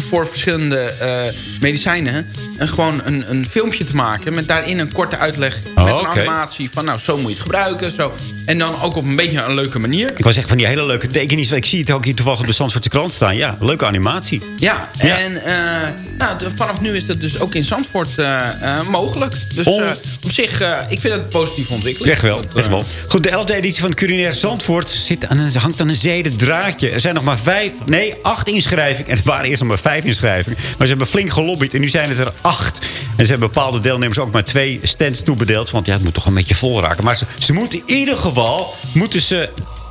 voor verschillende eh, medicijnen... een gewoon een, een filmpje te maken... met daarin een korte uitleg Oh, met een oké. animatie van... nou, zo moet je het gebruiken. Zo. En dan ook op een beetje een leuke manier. Ik was echt van die hele leuke tekeningen. Ik zie het ook hier toevallig op de Zandvoortse krant staan. Ja, leuke animatie. Ja, Ja. en eh, nou, vanaf nu is dat dus ook in Zandvoort eh, mogelijk. Dus Oh. op zich, ik vind het een positieve ontwikkeling. Echt wel, Dat, echt wel. Goed, de 11e editie van Culinair Zandvoort zit aan een, hangt aan een zeden draadje. Er zijn nog maar vijf, nee, acht inschrijvingen. En er waren eerst nog maar vijf inschrijvingen. Maar ze hebben flink gelobbyd en nu zijn het er acht. En ze hebben bepaalde deelnemers ook maar twee stands toebedeeld. Want ja, het moet toch een beetje vol raken. Maar ze, ze moeten in ieder geval moeten ze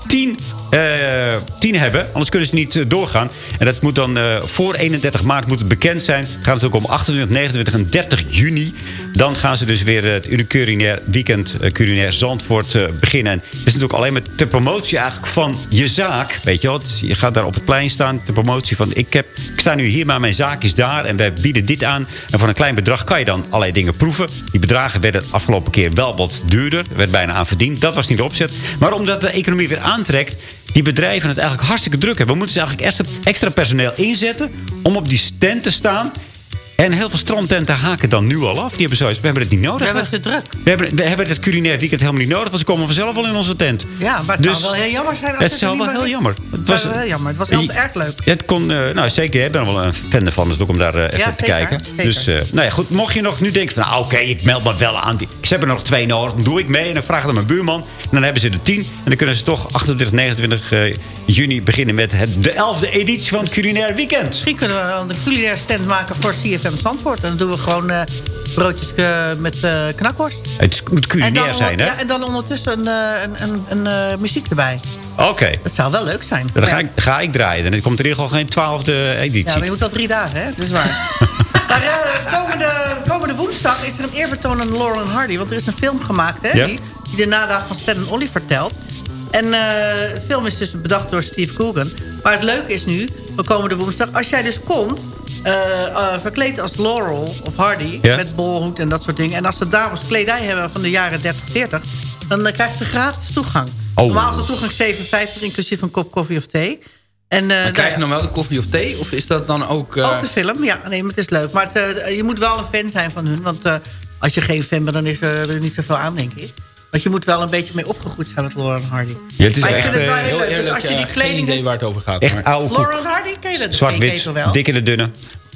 10 uh, tien hebben. Anders kunnen ze niet eh, doorgaan. En dat moet dan eh, voor 31 maart moet het bekend zijn. Het gaat om 28, 29 en 30 juni. Dan gaan ze dus weer het culinair weekend culinair Zandvoort beginnen. En het is natuurlijk alleen maar ter promotie eigenlijk van je zaak. Weet je wel? Dus je gaat daar op het plein staan. Ter promotie van ik, heb, ik sta nu hier, maar mijn zaak is daar. En wij bieden dit aan. En voor een klein bedrag kan je dan allerlei dingen proeven. Die bedragen werden afgelopen keer wel wat duurder. Werd bijna aan verdiend. Dat was niet de opzet. Maar omdat de economie weer aantrekt die bedrijven het eigenlijk hartstikke druk hebben. We moeten ze eigenlijk extra, extra personeel inzetten... om op die stand te staan... En heel veel strandtenten haken dan nu al af. Die hebben zoiets. We hebben het niet nodig. We hebben het te druk. We hebben, we hebben het culinair weekend helemaal niet nodig. Want ze komen vanzelf al in onze tent. Ja, maar het Dus- zou wel heel jammer zijn als Het er zou wel heel jammer. Het was wel heel jammer. Het was altijd erg leuk. Het kon, eh, nou zeker, ik ben er wel een fan ervan. Dus ook om daar eh, even Ja, te zeker, kijken. zeker. Dus, eh, nou ja, goed. Mocht je nog nu denken van, nou oké, ik meld me wel aan. Ik heb er nog twee nodig. Dan doe ik mee en dan vraag ik aan mijn buurman. En dan hebben ze er tien. En dan kunnen ze toch 28, 29 eh, juni beginnen met het, de 11e editie van het culinair weekend. Misschien kunnen we een culinair stand maken voor CFM Zandvoort. En dan doen we gewoon eh, broodjes eh, met eh, knakworst. Het moet culinair zijn, hè? Ja, en dan ondertussen een, een, een, een muziek erbij. Oké. Dat zou wel leuk zijn. Dan ga Ja. ik, ga ik draaien. Dan komt er in ieder geval geen twaalfde editie. Ja, maar je moet al drie dagen, hè? Dat is waar. *laughs* maar komende, komende woensdag is er een eerbetoon aan Laurel en Hardy. Want er is een film gemaakt, hè? Die, die de nadagen van Stan en Ollie vertelt. En eh de film is dus bedacht door Steve Coogan. Maar het leuke is nu, voor komende woensdag... als jij dus komt, eh, eh, verkleed als Laurel of Hardy... Ja. met bolhoed en dat soort dingen... en als de dames kledij hebben van de jaren 30, 40... dan eh, krijgt ze gratis toegang. Oh. Normaal is de toegang 7,50 inclusief een kop koffie of thee. En, eh, Maar krijg je nou dan wel de koffie of thee? Of is dat dan ook... eh, Ook de film, ja. Nee, maar het is leuk. Maar het, eh, je moet wel een fan zijn van hun. Want eh, als je geen fan bent, dan is er er niet zoveel aan, denk ik. Want je moet wel een beetje mee opgegroeid zijn met Lauren Hardy. Ja, het is maar ik echt, vind het wel eh, heel heel leuk. Dus als je die eh, geen kleding... idee waar het over gaat. Echt maar- oude koek. Lauren Hardy, ken je dat? Zwart-wit, dik en de dunne.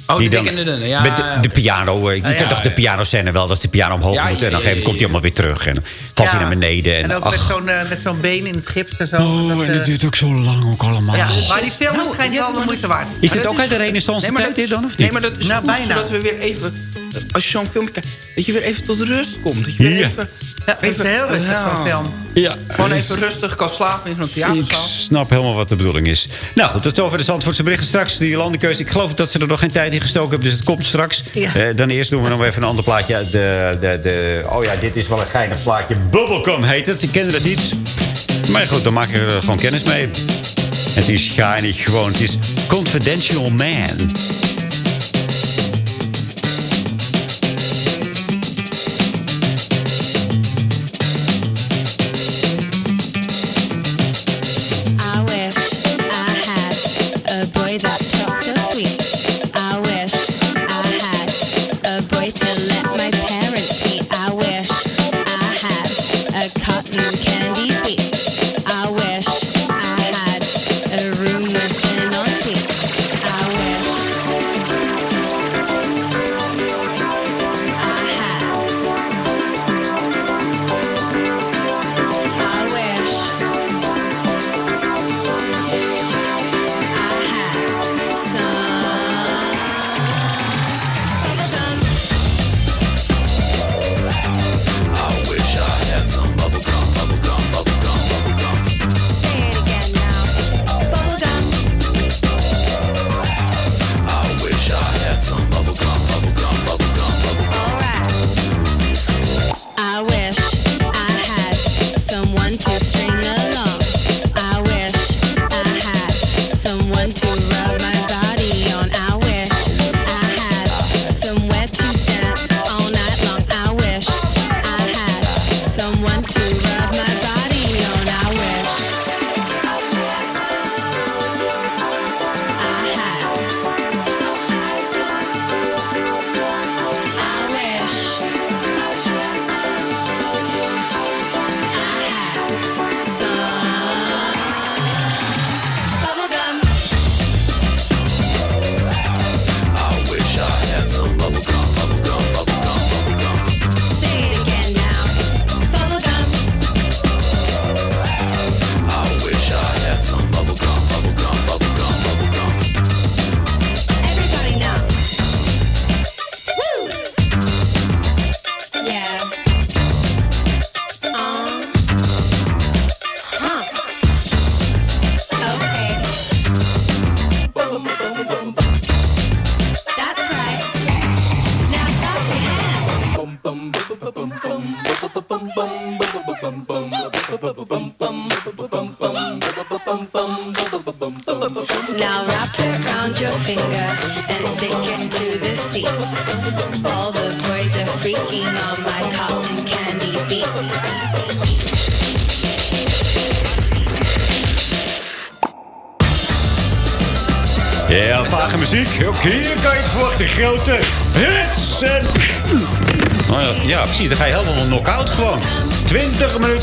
Oh, Die de dan- dik en de dunne, ja. Met de, de piano. eh, Je Ah, kent ja, toch de ja. pianoscène wel. Dat is de piano omhoog Ja, moet. En dan ja, ja, geeft- komt hij allemaal weer terug. En dan valt hij naar beneden. En, En ook ach, met zo'n eh, met zo'n been in het gips en zo. Oh, dat, en eh, dat duurt ook zo lang ook allemaal. ja, maar die film Nou, schijnt wel de moeite waard. Is dat ook uit de renaissance tijd dat dit dan? Of niet? Nee, maar dat is Nou, goed, bijna. zodat we weer even... Als je zo'n film kijkt, dat je weer even tot rust komt. Dat je weer Ja. even... Ja, het is heel rustig Ja. film. Ja, Gewoon even rustig kan slapen in zo'n Ik theaterzaal. snap helemaal wat de bedoeling is. Nou goed, tot over de Zandvoortse berichten. Straks die landenkeuze. Ik geloof dat ze er nog geen tijd in gestoken hebben. Dus het komt straks. Ja. Eh, dan eerst doen we nog even een ander plaatje. De, de, de, oh ja, dit is wel een geinig plaatje. Bubblegum heet het. Ik kende dat niet. Maar goed, dan maak ik er gewoon kennis mee. Het is geinig gewoon. Het is Confidential Man.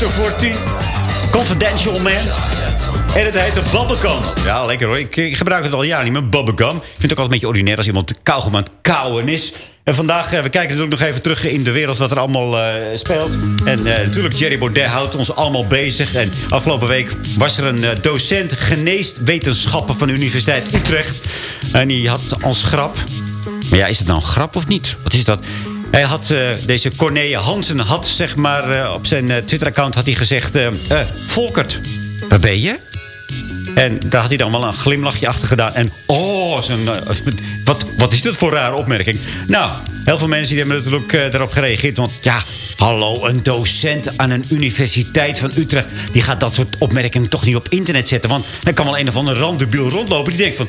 Voor 10. Confidential Man. En het heet de Bubblegum. Ja, lekker hoor. Ik, ik gebruik het al jaren niet meer, Bubblegum. Ik vind het ook altijd een beetje ordinair als iemand kauwgom aan kauwen is. En vandaag, eh, we kijken natuurlijk nog even terug in de wereld wat er allemaal eh, speelt. En eh, natuurlijk, Jerry Baudet houdt ons allemaal bezig. En afgelopen week was er een eh, docent geneeswetenschappen van de Universiteit Utrecht. En die had als grap... Maar ja, is het nou een grap of niet? Wat is dat? Hij had, eh, deze Corneille Hansen had zeg maar eh, op zijn eh, Twitter-account had hij gezegd... Volkert, waar ben je? En daar had hij dan wel een glimlachje achter gedaan. En oh, eh, wat, wat is dit voor een rare opmerking? Nou, heel veel mensen die hebben natuurlijk eh, daarop gereageerd. Want ja, hallo, een docent aan een universiteit van Utrecht... die gaat dat soort opmerkingen toch niet op internet zetten. Want dan kan wel een of andere randebiel rondlopen... die denkt van,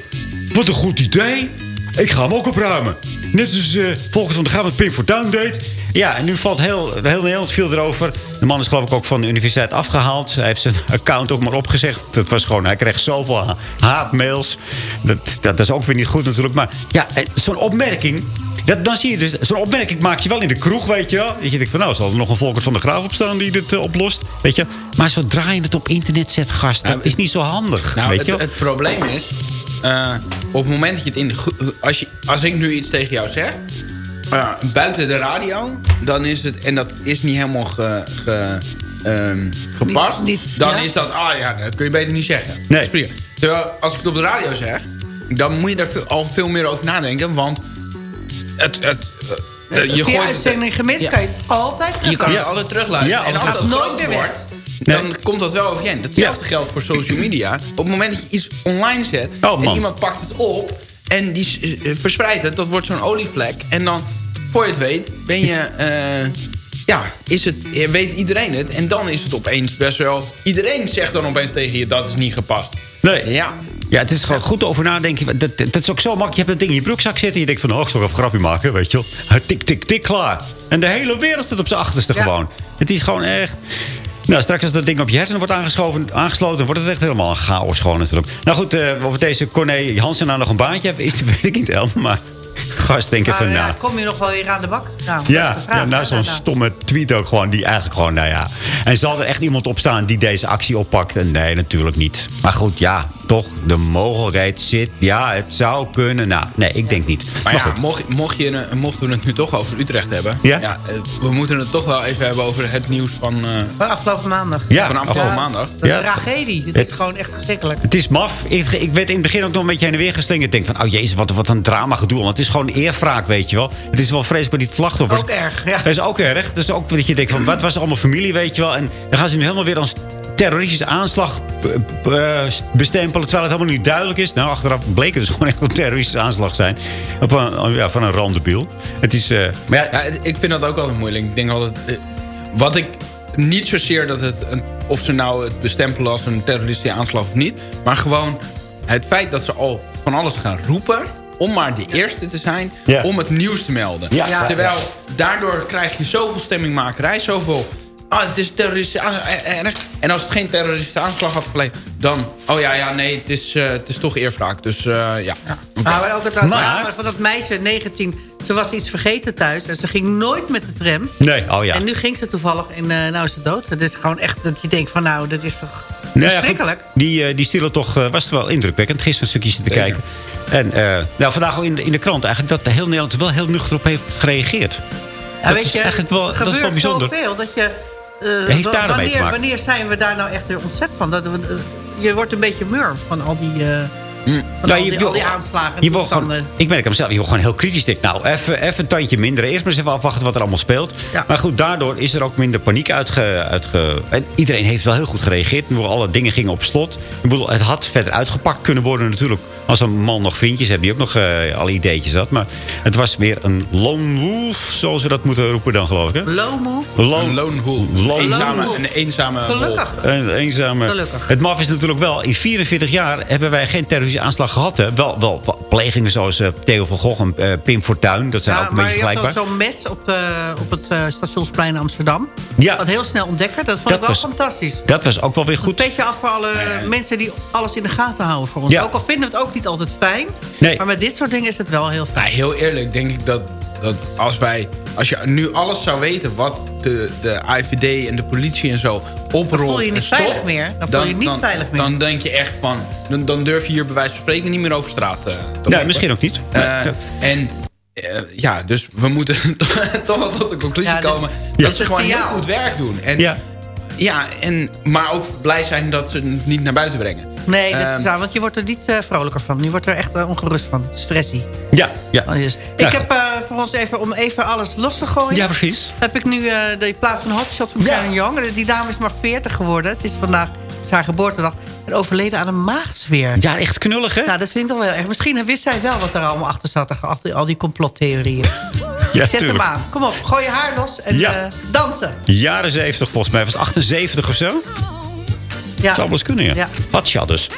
wat een goed idee. Ik ga hem ook opruimen. Net zoals eh volgens van de Gaan met Pim Fortuyn deed. Ja, en nu valt heel, heel Nederland veel erover. De man is geloof ik ook van de universiteit afgehaald. Hij heeft zijn account ook maar opgezegd. Dat was gewoon, hij kreeg zoveel ha- haatmails. Dat, dat, is ook weer niet goed natuurlijk. Maar ja, eh, zo'n opmerking... Dat, dan zie je dus, zo'n opmerking maak je wel in de kroeg, weet je wel. Dat je denkt van, nou, zal er nog een Volkert van de Graaf op staan die dit eh, oplost, weet je. Maar zodra je het op internet zet, gast, dat is niet zo handig, Nou, weet het, je het probleem is... eh, op het moment dat je het in de... Als, je, als ik nu iets tegen jou zeg... eh, buiten de radio... Dan is het... En dat is niet helemaal ge, ge- ehm, gepast. dan ja. is dat... Ah ja, dat kun je beter niet zeggen. Nee. Prima. Terwijl als ik het op de radio zeg... Dan moet je daar veel- al veel meer over nadenken. Want... Het, het, eh, Je je gooit uitzending gemist Ja. kan je altijd Je kan het altijd terugluisteren. Ja, en als dat nooit groot dan komt dat wel over je heen. Hetzelfde geldt voor social media. Op het moment dat je iets online zet... Oh, en man. iemand pakt het op... en die eh, verspreidt het, dat wordt zo'n olievlek. En dan, voor je het weet, ben je... eh, ja, is het, eh, weet iedereen het. En dan is het opeens best wel... Iedereen zegt dan opeens tegen je, dat is niet gepast. Nee. Ja. Ja, het is gewoon goed over nadenken. Dat, dat is ook zo makkelijk. Je hebt dat ding in je broekzak zitten. Je denkt van, oh, ik zal even een grapje maken, weet je wel. Tik, tik, tik, klaar. En de hele wereld zit op zijn achterste gewoon. Het is gewoon echt... Nou, straks als dat ding op je hersenen wordt aangeschoven, aangesloten... wordt het echt helemaal een chaos gewoon natuurlijk. Nou goed, eh of deze Corné Hansen nou nog een baantje heeft... is *laughs* weet ik niet helemaal, maar... Gast, denk Maar even ja, na. kom je nog wel weer aan de bak? Nou, Ja, vraag. ja, zo'n nou, nou. stomme tweet ook gewoon. Die eigenlijk gewoon, nou ja. En zal er echt iemand op staan die deze actie oppakt? En Nee, natuurlijk niet. Maar goed, ja, toch. De mogelijkheid zit. Ja, het zou kunnen. Nou, nee, ik denk niet. Maar, Maar ja, goed. mocht, mocht je, mochten we het nu toch over Utrecht hebben... Ja? eh, we moeten het toch wel even hebben over het nieuws van... eh, Van afgelopen maandag. Ja, van afgelopen ja. maandag. De Ja. tragedie. Het Het- is gewoon echt verschrikkelijk. Het is maf. Ik, ik werd in het begin ook nog een beetje heen en weer geslingerd. Ik denk van, oh jezus, wat, wat een drama gedoe. Want het is gewoon eerwraak, weet je wel. Het is wel vreselijk bij die slachtoffers. Ook erg, ja. Dat is ook erg. Dat is ook dat je denkt van, wat was allemaal familie, weet je wel. En dan gaan ze nu helemaal weer als terroristische aanslag eh, bestempelen. Terwijl het helemaal niet duidelijk is. Nou, achteraf bleek het dus *laughs* gewoon echt een terroristische aanslag zijn. Op een, ja, van een randebiel. Het is, eh, maar ja, ik vind dat ook altijd moeilijk. Ik denk altijd... eh, Wat ik... Niet zozeer dat het... Een, of ze nou het bestempelen als een terroristische aanslag of niet. Maar gewoon het feit dat ze al van alles gaan roepen... om maar de eerste te zijn... Ja. om het nieuws te melden. Ja. Ja. Terwijl daardoor krijg je zoveel stemmingmakerij... zoveel... Ah, het is terroristische aanslag. eh, erg. En als het geen terroristische aanslag had gepleegd... dan... Oh ja, ja, nee, het is, eh, het is toch eerwraak. Dus eh, ja. Maar, maar ook het Maar- van dat meisje, 19, ze was iets vergeten thuis. En ze ging nooit met de tram. nee, oh ja. En nu ging ze toevallig en eh, nou is ze dood. Het is gewoon echt dat je denkt van nou, dat is toch Nou ja, goed, verschrikkelijk. die, eh, die stille toch eh, was het wel indrukwekkend. Gisteren een stukje zitten Zeker. kijken. En eh, nou, vandaag ook in de, in de krant eigenlijk... dat heel Nederland er wel heel nuchter op heeft gereageerd. Ja, dat weet is je, eigenlijk wel- er dat is wel gebeurt bijzonder. zoveel dat je... eh, heeft wa- daar ermee te wanneer, maken. wanneer zijn we daar nou echt weer ontzet van? Dat, we- eh, je wordt een beetje murm van al die, eh, van Nou, je die, wil- aanslagen Je gewoon, ik merk aan mezelf, je wordt gewoon heel kritisch. Denk, nou, even, even een tandje minder. Eerst maar eens even afwachten wat er allemaal speelt. Ja. Maar goed, daardoor is er ook minder paniek uitge... uitge en iedereen heeft wel heel goed gereageerd. Alle dingen gingen op slot. Ik bedoel, het had verder uitgepakt kunnen worden natuurlijk. Als een man nog vriendjes heb je ook nog eh, alle ideetjes had. Maar het was weer een lone wolf, zoals we dat moeten roepen dan, geloof ik. Hè? Lone- Een lone wolf. Lone Eenzame, wolf. een eenzame Gelukkig. wolf. Een eenzame. Gelukkig. Het maf is natuurlijk wel, in 44 jaar hebben wij geen terroristische aanslag gehad. Hè? Wel, wel, plegingen zoals eh, Theo van Gogh en eh, Pim Fortuyn. Dat zijn Ja, ook een maar beetje je had ook vergelijkbaar. zo'n mes op, eh, op het stationsplein in Amsterdam. Ja. Wat heel snel ontdekken. Dat vond Dat ik wel was- fantastisch. Dat was ook wel weer goed. Een beetje af voor alle mensen die alles in de gaten houden voor ons. Ja. Ook al vinden we het ook niet altijd fijn. Nee. Maar met dit soort dingen is het wel heel fijn. Nou, heel eerlijk denk ik dat, dat als wij... Als je nu alles zou weten wat de, de IVD en de politie en zo oprolt Dan voel je je niet stopt, veilig meer. Dan voel je je niet dan, veilig meer. Dan denk je echt van... Dan, dan durf je hier bij wijze van spreken niet meer over straat eh, te lopen. misschien ook niet. Eh. En eh, ja, dus we moeten *laughs* toch wel tot de conclusie Ja, dit- komen... Ja. dat ze gewoon heel goed werk doen. En, Ja. ja, en, maar ook blij zijn dat ze het niet naar buiten brengen. Nee, dat Ehm, is waar, want je wordt er niet eh, vrolijker van. Je wordt er echt eh, ongerust van. Stressy. Ja, ja. Oh, yes. Ja, ik heb eh, voor ons even, om even alles los te gooien... Ja, precies. heb ik nu de plaats van Hotshot van Karen Young. Die dame is maar 40 geworden. Het is vandaag het is haar geboortedag. En overleden aan een maagsfeer. Ja, echt knullig, hè? Nou, dat vind ik toch wel erg. Misschien wist zij wel wat er allemaal achter zat. Achter al die complottheorieën. Ja, Zet tuurlijk. hem aan. Kom op, gooi je haar los en Ja. dansen. Jaren 70 volgens mij. Was het 78 of zo? Ja. Zou wel eens kunnen, ja. Hatshot dus.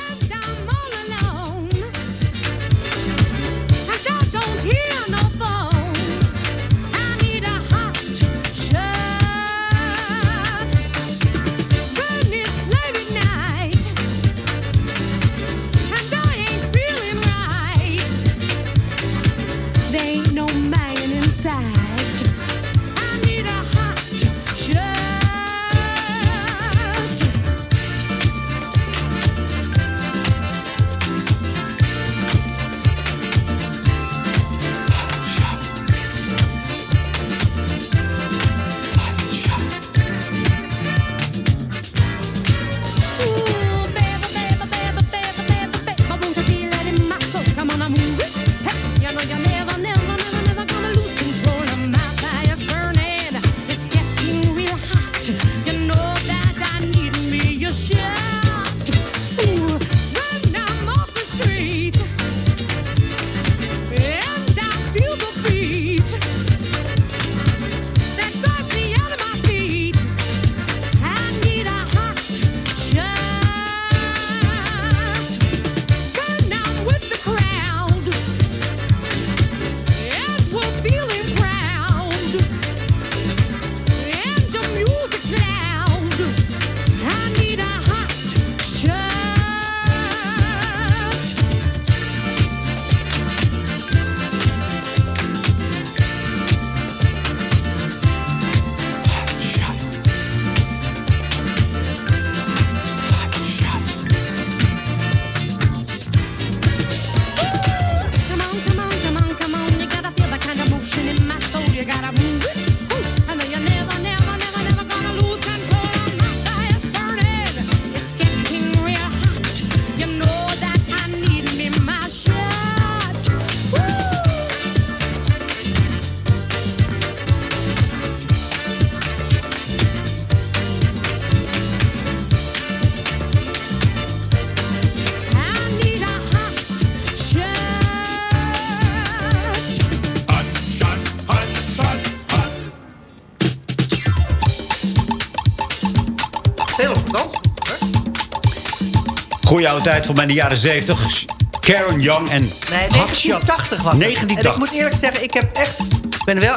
Goeie oude tijd van mij in de jaren 70. Karen Young en Nee, Hotshot. 1980 was het. 1980. En ik moet eerlijk zeggen, ik heb echt... Ben wel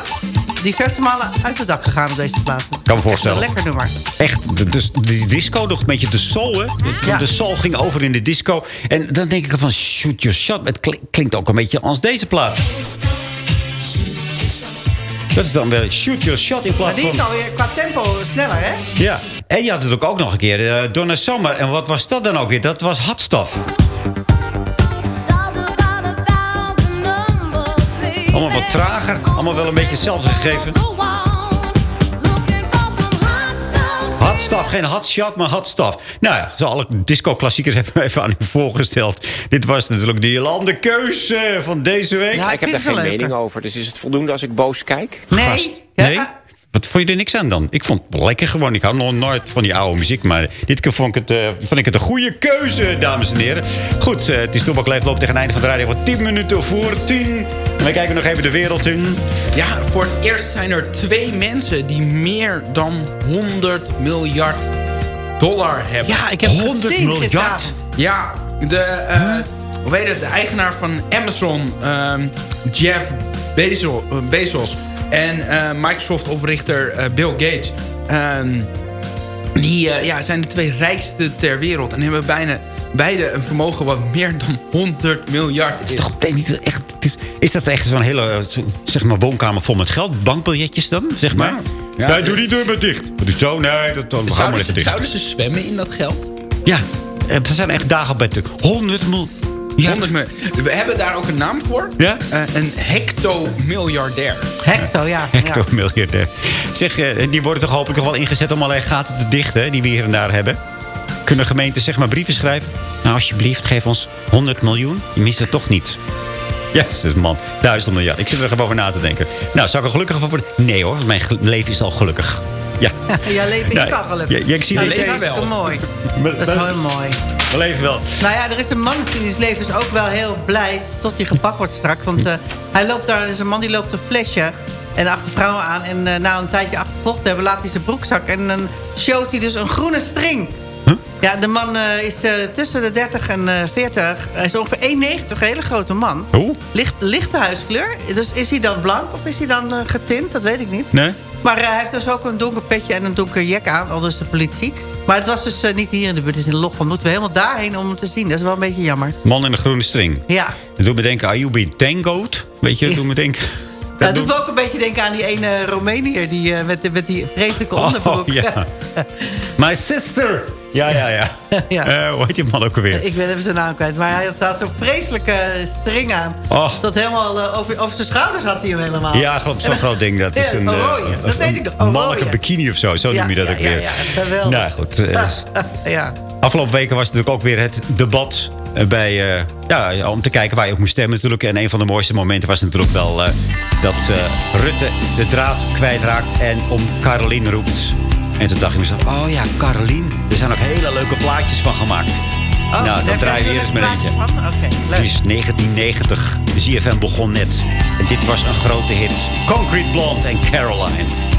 diverse malen uit het dak gegaan op deze plaats. Kan me voorstellen. Een lekker nummer. Echt, de, de, die disco, nog een beetje de soul, hè? Ja. De soul ging over in de disco. En dan denk ik van, shoot your shot. Het kli- klinkt ook een beetje als deze plaat. Dat is dan weer shoot your shot in Maar plaats die is van... alweer qua tempo sneller, hè? Ja, en je had het ook, ook nog een keer. eh, Donna Summer. En wat was dat dan ook weer? Dat was Hot Stuff. Allemaal wat trager. Allemaal wel een beetje hetzelfde gegeven. Hot stuff, geen hot shot, maar hot stuff. Nou ja, zo alle disco-klassiekers hebben we even aan u voorgesteld. Dit was natuurlijk de Jolande keuze van deze week. Ja, ik heb daar geen mening over. Dus is het voldoende als ik boos kijk? Nee. Nee? Wat vond je er niks aan dan? Ik vond het lekker gewoon. Ik hou nog nooit van die oude muziek. Maar dit keer vond ik het, eh, vond ik het een goede keuze, dames en heren. Goed, eh, het is Toebak Leef loopt tegen het einde van de radio. Voor 10 minuten voor 10. En wij kijken nog even de wereld in. Ja, voor het eerst zijn er twee mensen die meer dan 100 miljard dollar hebben. Ja, ik heb 100 gezien miljard? Ja, de, eh, hoe heet het, de eigenaar van Amazon, ehm, Jeff Bezos, Bezos en eh, Microsoft-oprichter eh, Bill Gates... ehm, die eh, ja, zijn de twee rijkste ter wereld en hebben bijna beide een vermogen wat meer dan 100 miljard is. Het is toch niet echt... het is, is dat echt zo'n hele zeg maar, woonkamer vol met geld? Bankbiljetjes dan, zeg maar? Ja. nee, doe die deur maar dicht. Is zo? Nee, dat dan, we gaan maar Zouden, even ze, dicht. zouden ze zwemmen in dat geld? Ja, er zijn echt dagen bij te 100 miljoen. 100 miljoen. We hebben daar ook een naam voor. Ja? Eh, een hectomiljardair. Hecto, ja. *laughs* Hectomiljardair. Zeg, eh, die worden toch hopelijk nog wel ingezet om allerlei gaten te dichten... die we hier en daar hebben. Kunnen gemeenten zeg maar brieven schrijven? Nou, alsjeblieft, geef ons 100 miljoen. Je mist het toch niet. Ja, yes, man. Duizend miljard. Ik zit er gewoon over na te denken. Nou, zou ik er gelukkig van worden? Nee hoor, mijn leven is al gelukkig. Ja, Jouw *laughs* leven Ja, is al gelukkig. ja, ja, ik zie nou, is leven hartstikke wel. mooi. Dat is heel mooi. mijn leven wel. Nou ja, er is een man in zijn leven is ook wel heel blij tot hij gepakt wordt straks. Want eh, hij loopt daar, er is een man die loopt een flesje en achter vrouwen aan. En eh, na een tijdje achtervolgd hebben, laat hij zijn broekzak. En dan showt hij dus een groene string. Ja, de man eh, is eh, tussen de 30 en eh 40. Hij is ongeveer 1,90, een hele grote man. Hoe? Licht, lichte huiskleur. Dus is hij dan blank of is hij dan getint? Dat weet ik niet. Nee? Maar hij heeft dus ook een donker petje en een donker jek aan, al dus de politie. Maar het was dus niet hier in de buurt, het is in Lochem. Moeten we helemaal daarheen om hem te zien. Dat is wel een beetje jammer. Man in de groene string. Ja, Dat doet me denken, Ayubi Tangoed. Weet je, dat doet me denken. *laughs* dat doet me ook een beetje denken aan die ene Roemeniër... Die, met, met die vreselijke onderbroek. Oh, ja. *laughs* My sister. Ja, ja, ja. *laughs* Ja. Eh, hoe heet die man ook alweer? Ik ben even zijn naam kwijt. Maar hij had zo'n vreselijke string aan. Oh. Dat helemaal eh, over, over zijn schouders had hij hem helemaal. Ja, geloof zo'n groot ding. Dat is Ja, een, eh, oranje. Dat weet ik een mannelijke oranje. bikini of zo. Zo Ja, noem je dat ja, ook ja, weer. ja, geweldig. Nou goed. *laughs* ja. Afgelopen weken was natuurlijk ook weer het debat bij, ja, ja, om te kijken waar je op moest stemmen natuurlijk. En een van de mooiste momenten was natuurlijk wel dat Rutte de draad kwijtraakt en om Caroline roept. En toen dacht ik mezelf, oh ja, Caroline. Er zijn ook hele leuke plaatjes van gemaakt. Oh, nou, dan draaien we heb hier eens je met een eentje. Oké, Het leuk. is 1990. De ZFM begon net. En dit was een grote hit. Concrete Blonde en Caroline.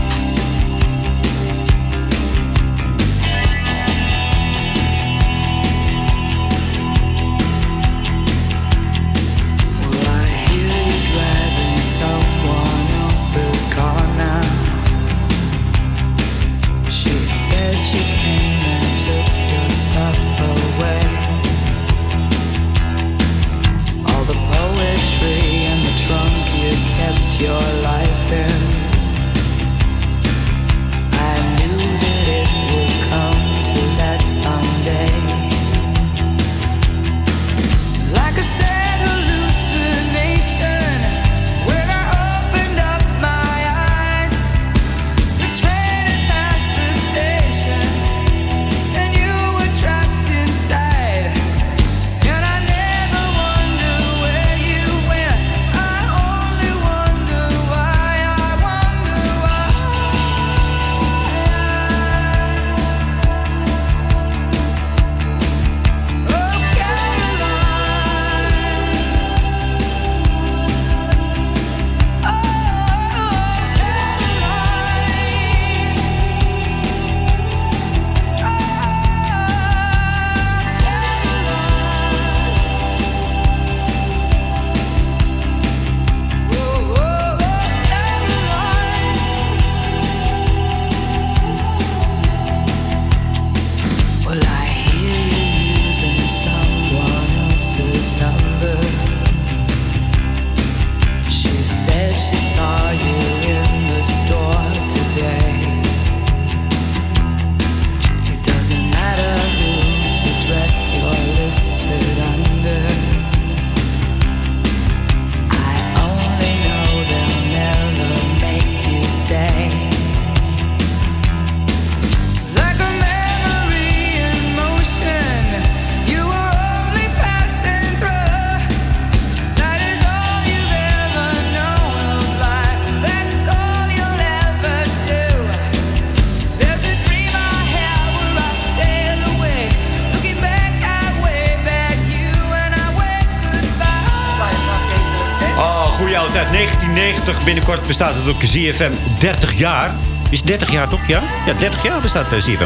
Binnenkort bestaat het ook ZFM 30 jaar. Is het 30 jaar toch? Ja? Ja, 30 jaar bestaat uh, ZFM.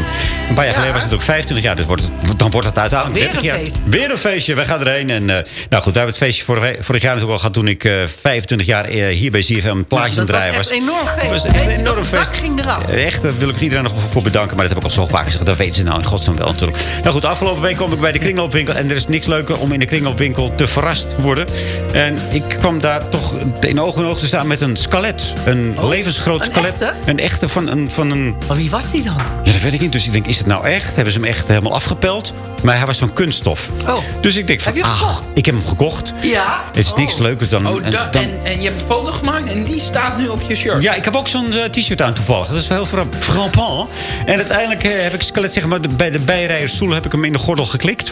Een paar jaar geleden was het ook 25 jaar. Dus wordt het, dan wordt het uiteindelijk Weer 30 een jaar. Weer een feestje. Wij gaan erheen. En, eh, nou goed, we hebben het feestje vorig, vorig jaar natuurlijk al gehad... toen ik eh, 25 jaar eh, hier bij ZFM plaatjes aan het Dat was draaien echt was. een enorm feest. Het was echt een enorm feest. ging eraf. Echt, daar wil ik iedereen nog voor bedanken. Maar dat heb ik al zo vaak gezegd. Dat weten ze nou in godsnaam wel natuurlijk. Nou goed, afgelopen week kwam ik bij de kringloopwinkel. En er is niks leuker om in de kringloopwinkel te verrast te worden. En ik kwam daar toch in oog in oog te staan met een skelet. Een levensgroot Oh, een skelet. echte? Een echte van een... Van een Maar wie was die dan? ja, dat weet ik niet. Dus ik denk, is het nou echt? Hebben ze hem echt helemaal afgepeld? Maar hij was van kunststof. Oh. Dus ik denk van, Heb je hem ah, gekocht? ik heb hem gekocht. Ja. Het is niks leukers dan... Oh, en da- dan- en, en je hebt een foto gemaakt en die staat nu op je shirt. Ja, ik heb ook zo'n eh, t-shirt aan toevallig. Dat is wel heel frapp- frappant. En uiteindelijk eh, heb ik skelet, zeg maar, de- bij de bijrijdersstoel heb ik hem in de gordel geklikt.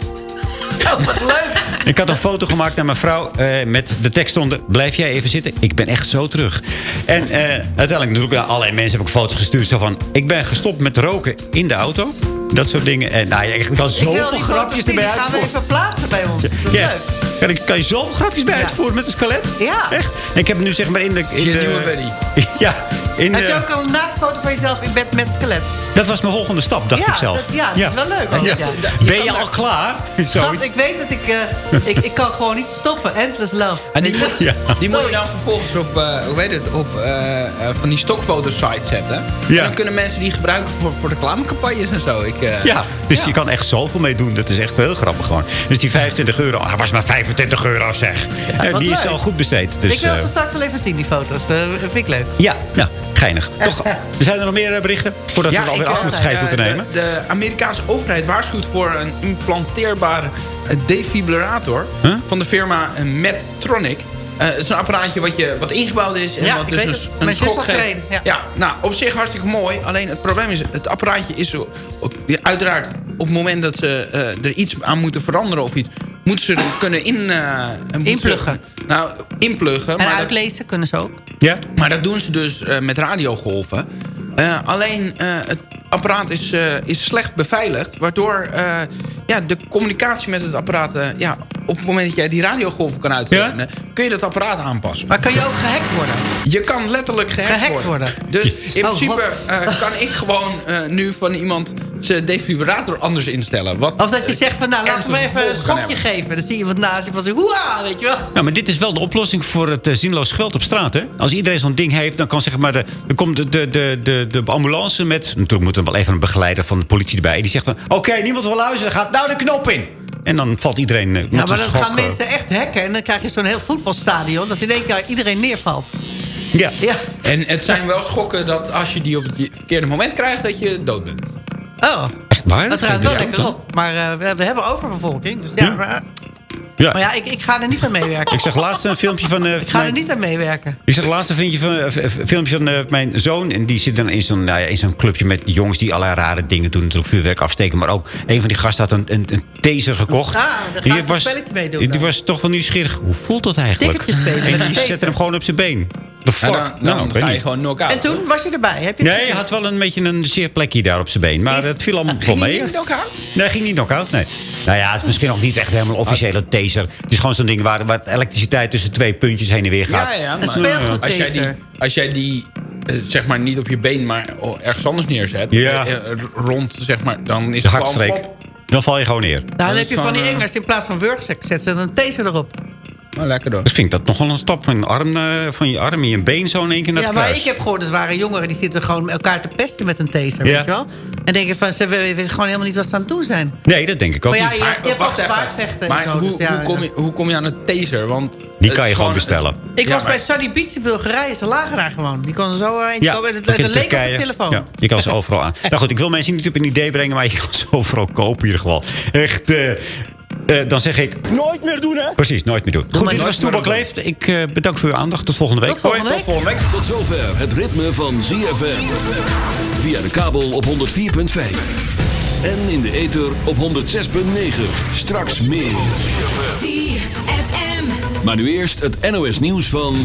Oh, wat leuk. Ik had een foto gemaakt naar mijn vrouw eh, met de tekst onder... Blijf jij even zitten? Ik ben echt zo terug. En eh, uiteindelijk natuurlijk aan allerlei mensen heb ik foto's gestuurd. Zo van, ik ben gestopt met roken in de auto. Dat soort dingen. En nou, ja, ik kan zoveel grapjes erbij die gaan we uitvoeren. even plaatsen bij ons. Dat is Ja. leuk. Kan, ik, kan je zoveel grapjes bij uitvoeren met een skelet? Ja. Echt? En ik heb nu zeg maar in de... In de een nieuwe Benny? *laughs* Ja. In Heb je de, ook al een naaktfoto van jezelf in bed met skelet? dat was mijn volgende stap, dacht ja, ik zelf. Dat, ja, dat is wel leuk. Ja. Ja. Ben je al klaar? *laughs* Schat, ik weet dat ik, eh, ik... Ik kan gewoon niet stoppen. Endless love. En die, die moet je dan vervolgens op, eh, hoe weet het, op eh, eh, van die stokfotosites zetten. Ja. En dan kunnen mensen die gebruiken voor, voor reclamecampagnes en zo. Ik, eh, Ja, dus je kan echt zoveel mee doen. Dat is echt heel grappig gewoon. Dus die 25 euro, ah, was maar 25 euro zeg. Ja, die is leuk. al goed besteed. Dus, ik wil eh, ze straks wel even zien, die foto's. Eh, vind ik leuk. ja, nou, geinig. *laughs* Toch, zijn er nog meer eh, berichten? Voordat we Ja, er alweer ik, af eh, moeten schijf moeten de- nemen. De, Amerikaanse overheid waarschuwt voor een implanteerbare eh, defibrillator van de firma eh, Medtronic. Eh, het is een apparaatje wat, je, wat ingebouwd is. En Ja, wat ik dus weet een, het. een schok geeft. ja. nou, op zich hartstikke mooi. Alleen het probleem is, het apparaatje is zo... Op, uiteraard, op het moment dat ze eh, er iets aan moeten veranderen of iets... moeten ze er kunnen in... eh, Inpluggen. ze- nou, inpluggen. En maar dat- uitlezen kunnen ze ook. Ja? maar dat doen ze dus eh, met radiogolven. Eh, alleen eh, het apparaat is, eh, is slecht beveiligd. Waardoor eh, ja, de communicatie met het apparaat... eh, ja, op het moment dat jij die radiogolven kan uitzenden... kun je dat apparaat aanpassen. Maar kan je ook gehackt worden? Je kan letterlijk gehackt, Gehackt worden. Dus in Oh, principe eh, kan ik gewoon eh, nu van iemand zijn defibrillator anders instellen. Wat, Of dat je zegt van, nou, laten we even een schokje geven. Dan zie je wat naast je van, hoera, weet je wel. Nou, maar dit is wel de oplossing voor het eh, zinloos geweld op straat. Hè? Als iedereen zo'n ding heeft, dan kan zeg maar de, dan komt de, de, de, de, de ambulance met... Natuurlijk moet er wel even een begeleider van de politie erbij. Die zegt van, oké, niemand wil luisteren, gaat nou de knop in. En dan valt iedereen eh, met Ja, maar dan schok, gaan eh, mensen echt hacken. En dan krijg je zo'n heel voetbalstadion. Dat in één keer iedereen neervalt. Ja. Ja. En het zijn wel schokken dat als je die op het verkeerde moment krijgt... dat je dood bent. Oh, Echt waar? dat ruimt wel lekker op. Maar eh, we, we hebben overbevolking. Dus ja, maar, Ja. maar ja, ik, ik ga er niet aan meewerken. Ik zag laatst een filmpje van... eh, Ik ga er mijn- niet aan meewerken. Ik zag laatst een filmpje van, eh, filmpje van eh, mijn zoon. En die zit dan in zo'n nou ja, in zo'n clubje met jongens die allerlei rare dingen doen. Natuurlijk vuurwerk afsteken. Maar ook een van die gasten had een, een, een taser gekocht. Ah, daar ze een spelletje mee doen Die dan. was toch wel nieuwsgierig. Hoe voelt dat eigenlijk? En die zette hem gewoon op zijn been. The fuck? En dan, dan nou, ga je niet. gewoon knock-out. En toen was je erbij. Heb je Nee, hij had wel een beetje een zeer plekje daar op zijn been. Maar het viel allemaal wel mee. Ging die knock-out? Nee, hij ging niet knock-out, nee. Nou ja, het is misschien ook niet echt helemaal een officiële taser. Het is gewoon zo'n ding waar, waar elektriciteit tussen twee puntjes heen en weer gaat. Ja, maar speelgoed als jij die, als jij die eh, zeg maar niet op je been, maar ergens anders neerzet, Ja. eh, eh, rond, zeg maar, dan is De het gewoon pop. Dan val je gewoon neer. Nou, dan heb je van die eh, Engels in plaats van wurgzak zetten ze een taser erop. Nou, lekker door. Dus vind ik dat nogal een stap van, je arm, eh, van je arm en je been zo in één keer naar Ja, maar kruis. ik heb gehoord, het waren jongeren die zitten gewoon elkaar te pesten met een taser, Ja. weet je wel? En denken van, ze weten gewoon helemaal niet wat ze aan het doen zijn. Nee, dat denk ik ook Maar ja, niet. je, je hebt ook zwaardvechten en Maar zo. hoe, dus ja, hoe, kom je, hoe kom je aan een taser? Want Die kan je gewoon bestellen. Ik Ja, was maar- bij Sunny Beach in Bulgarije, ze lagen daar gewoon. Die konden zo uh, eentje Ja, komen. Het, leek op de telefoon. Ja, je kan ze overal aan. *laughs* Nou goed, ik wil mensen niet op een idee brengen, maar je kan ze overal kopen in ieder geval. Echt, eh, eh, dan zeg ik... Nooit meer doen, hè? Precies, nooit meer doen. Goed, dit was Toebak Leeft. Ik eh, bedank voor uw aandacht. Tot volgende week. Tot volgende Hoi. week. Volgende week. Tot zover het ritme van ZFM. Via de kabel op 104.5. En in de ether op 106.9. Straks meer. Maar nu eerst het NOS nieuws van...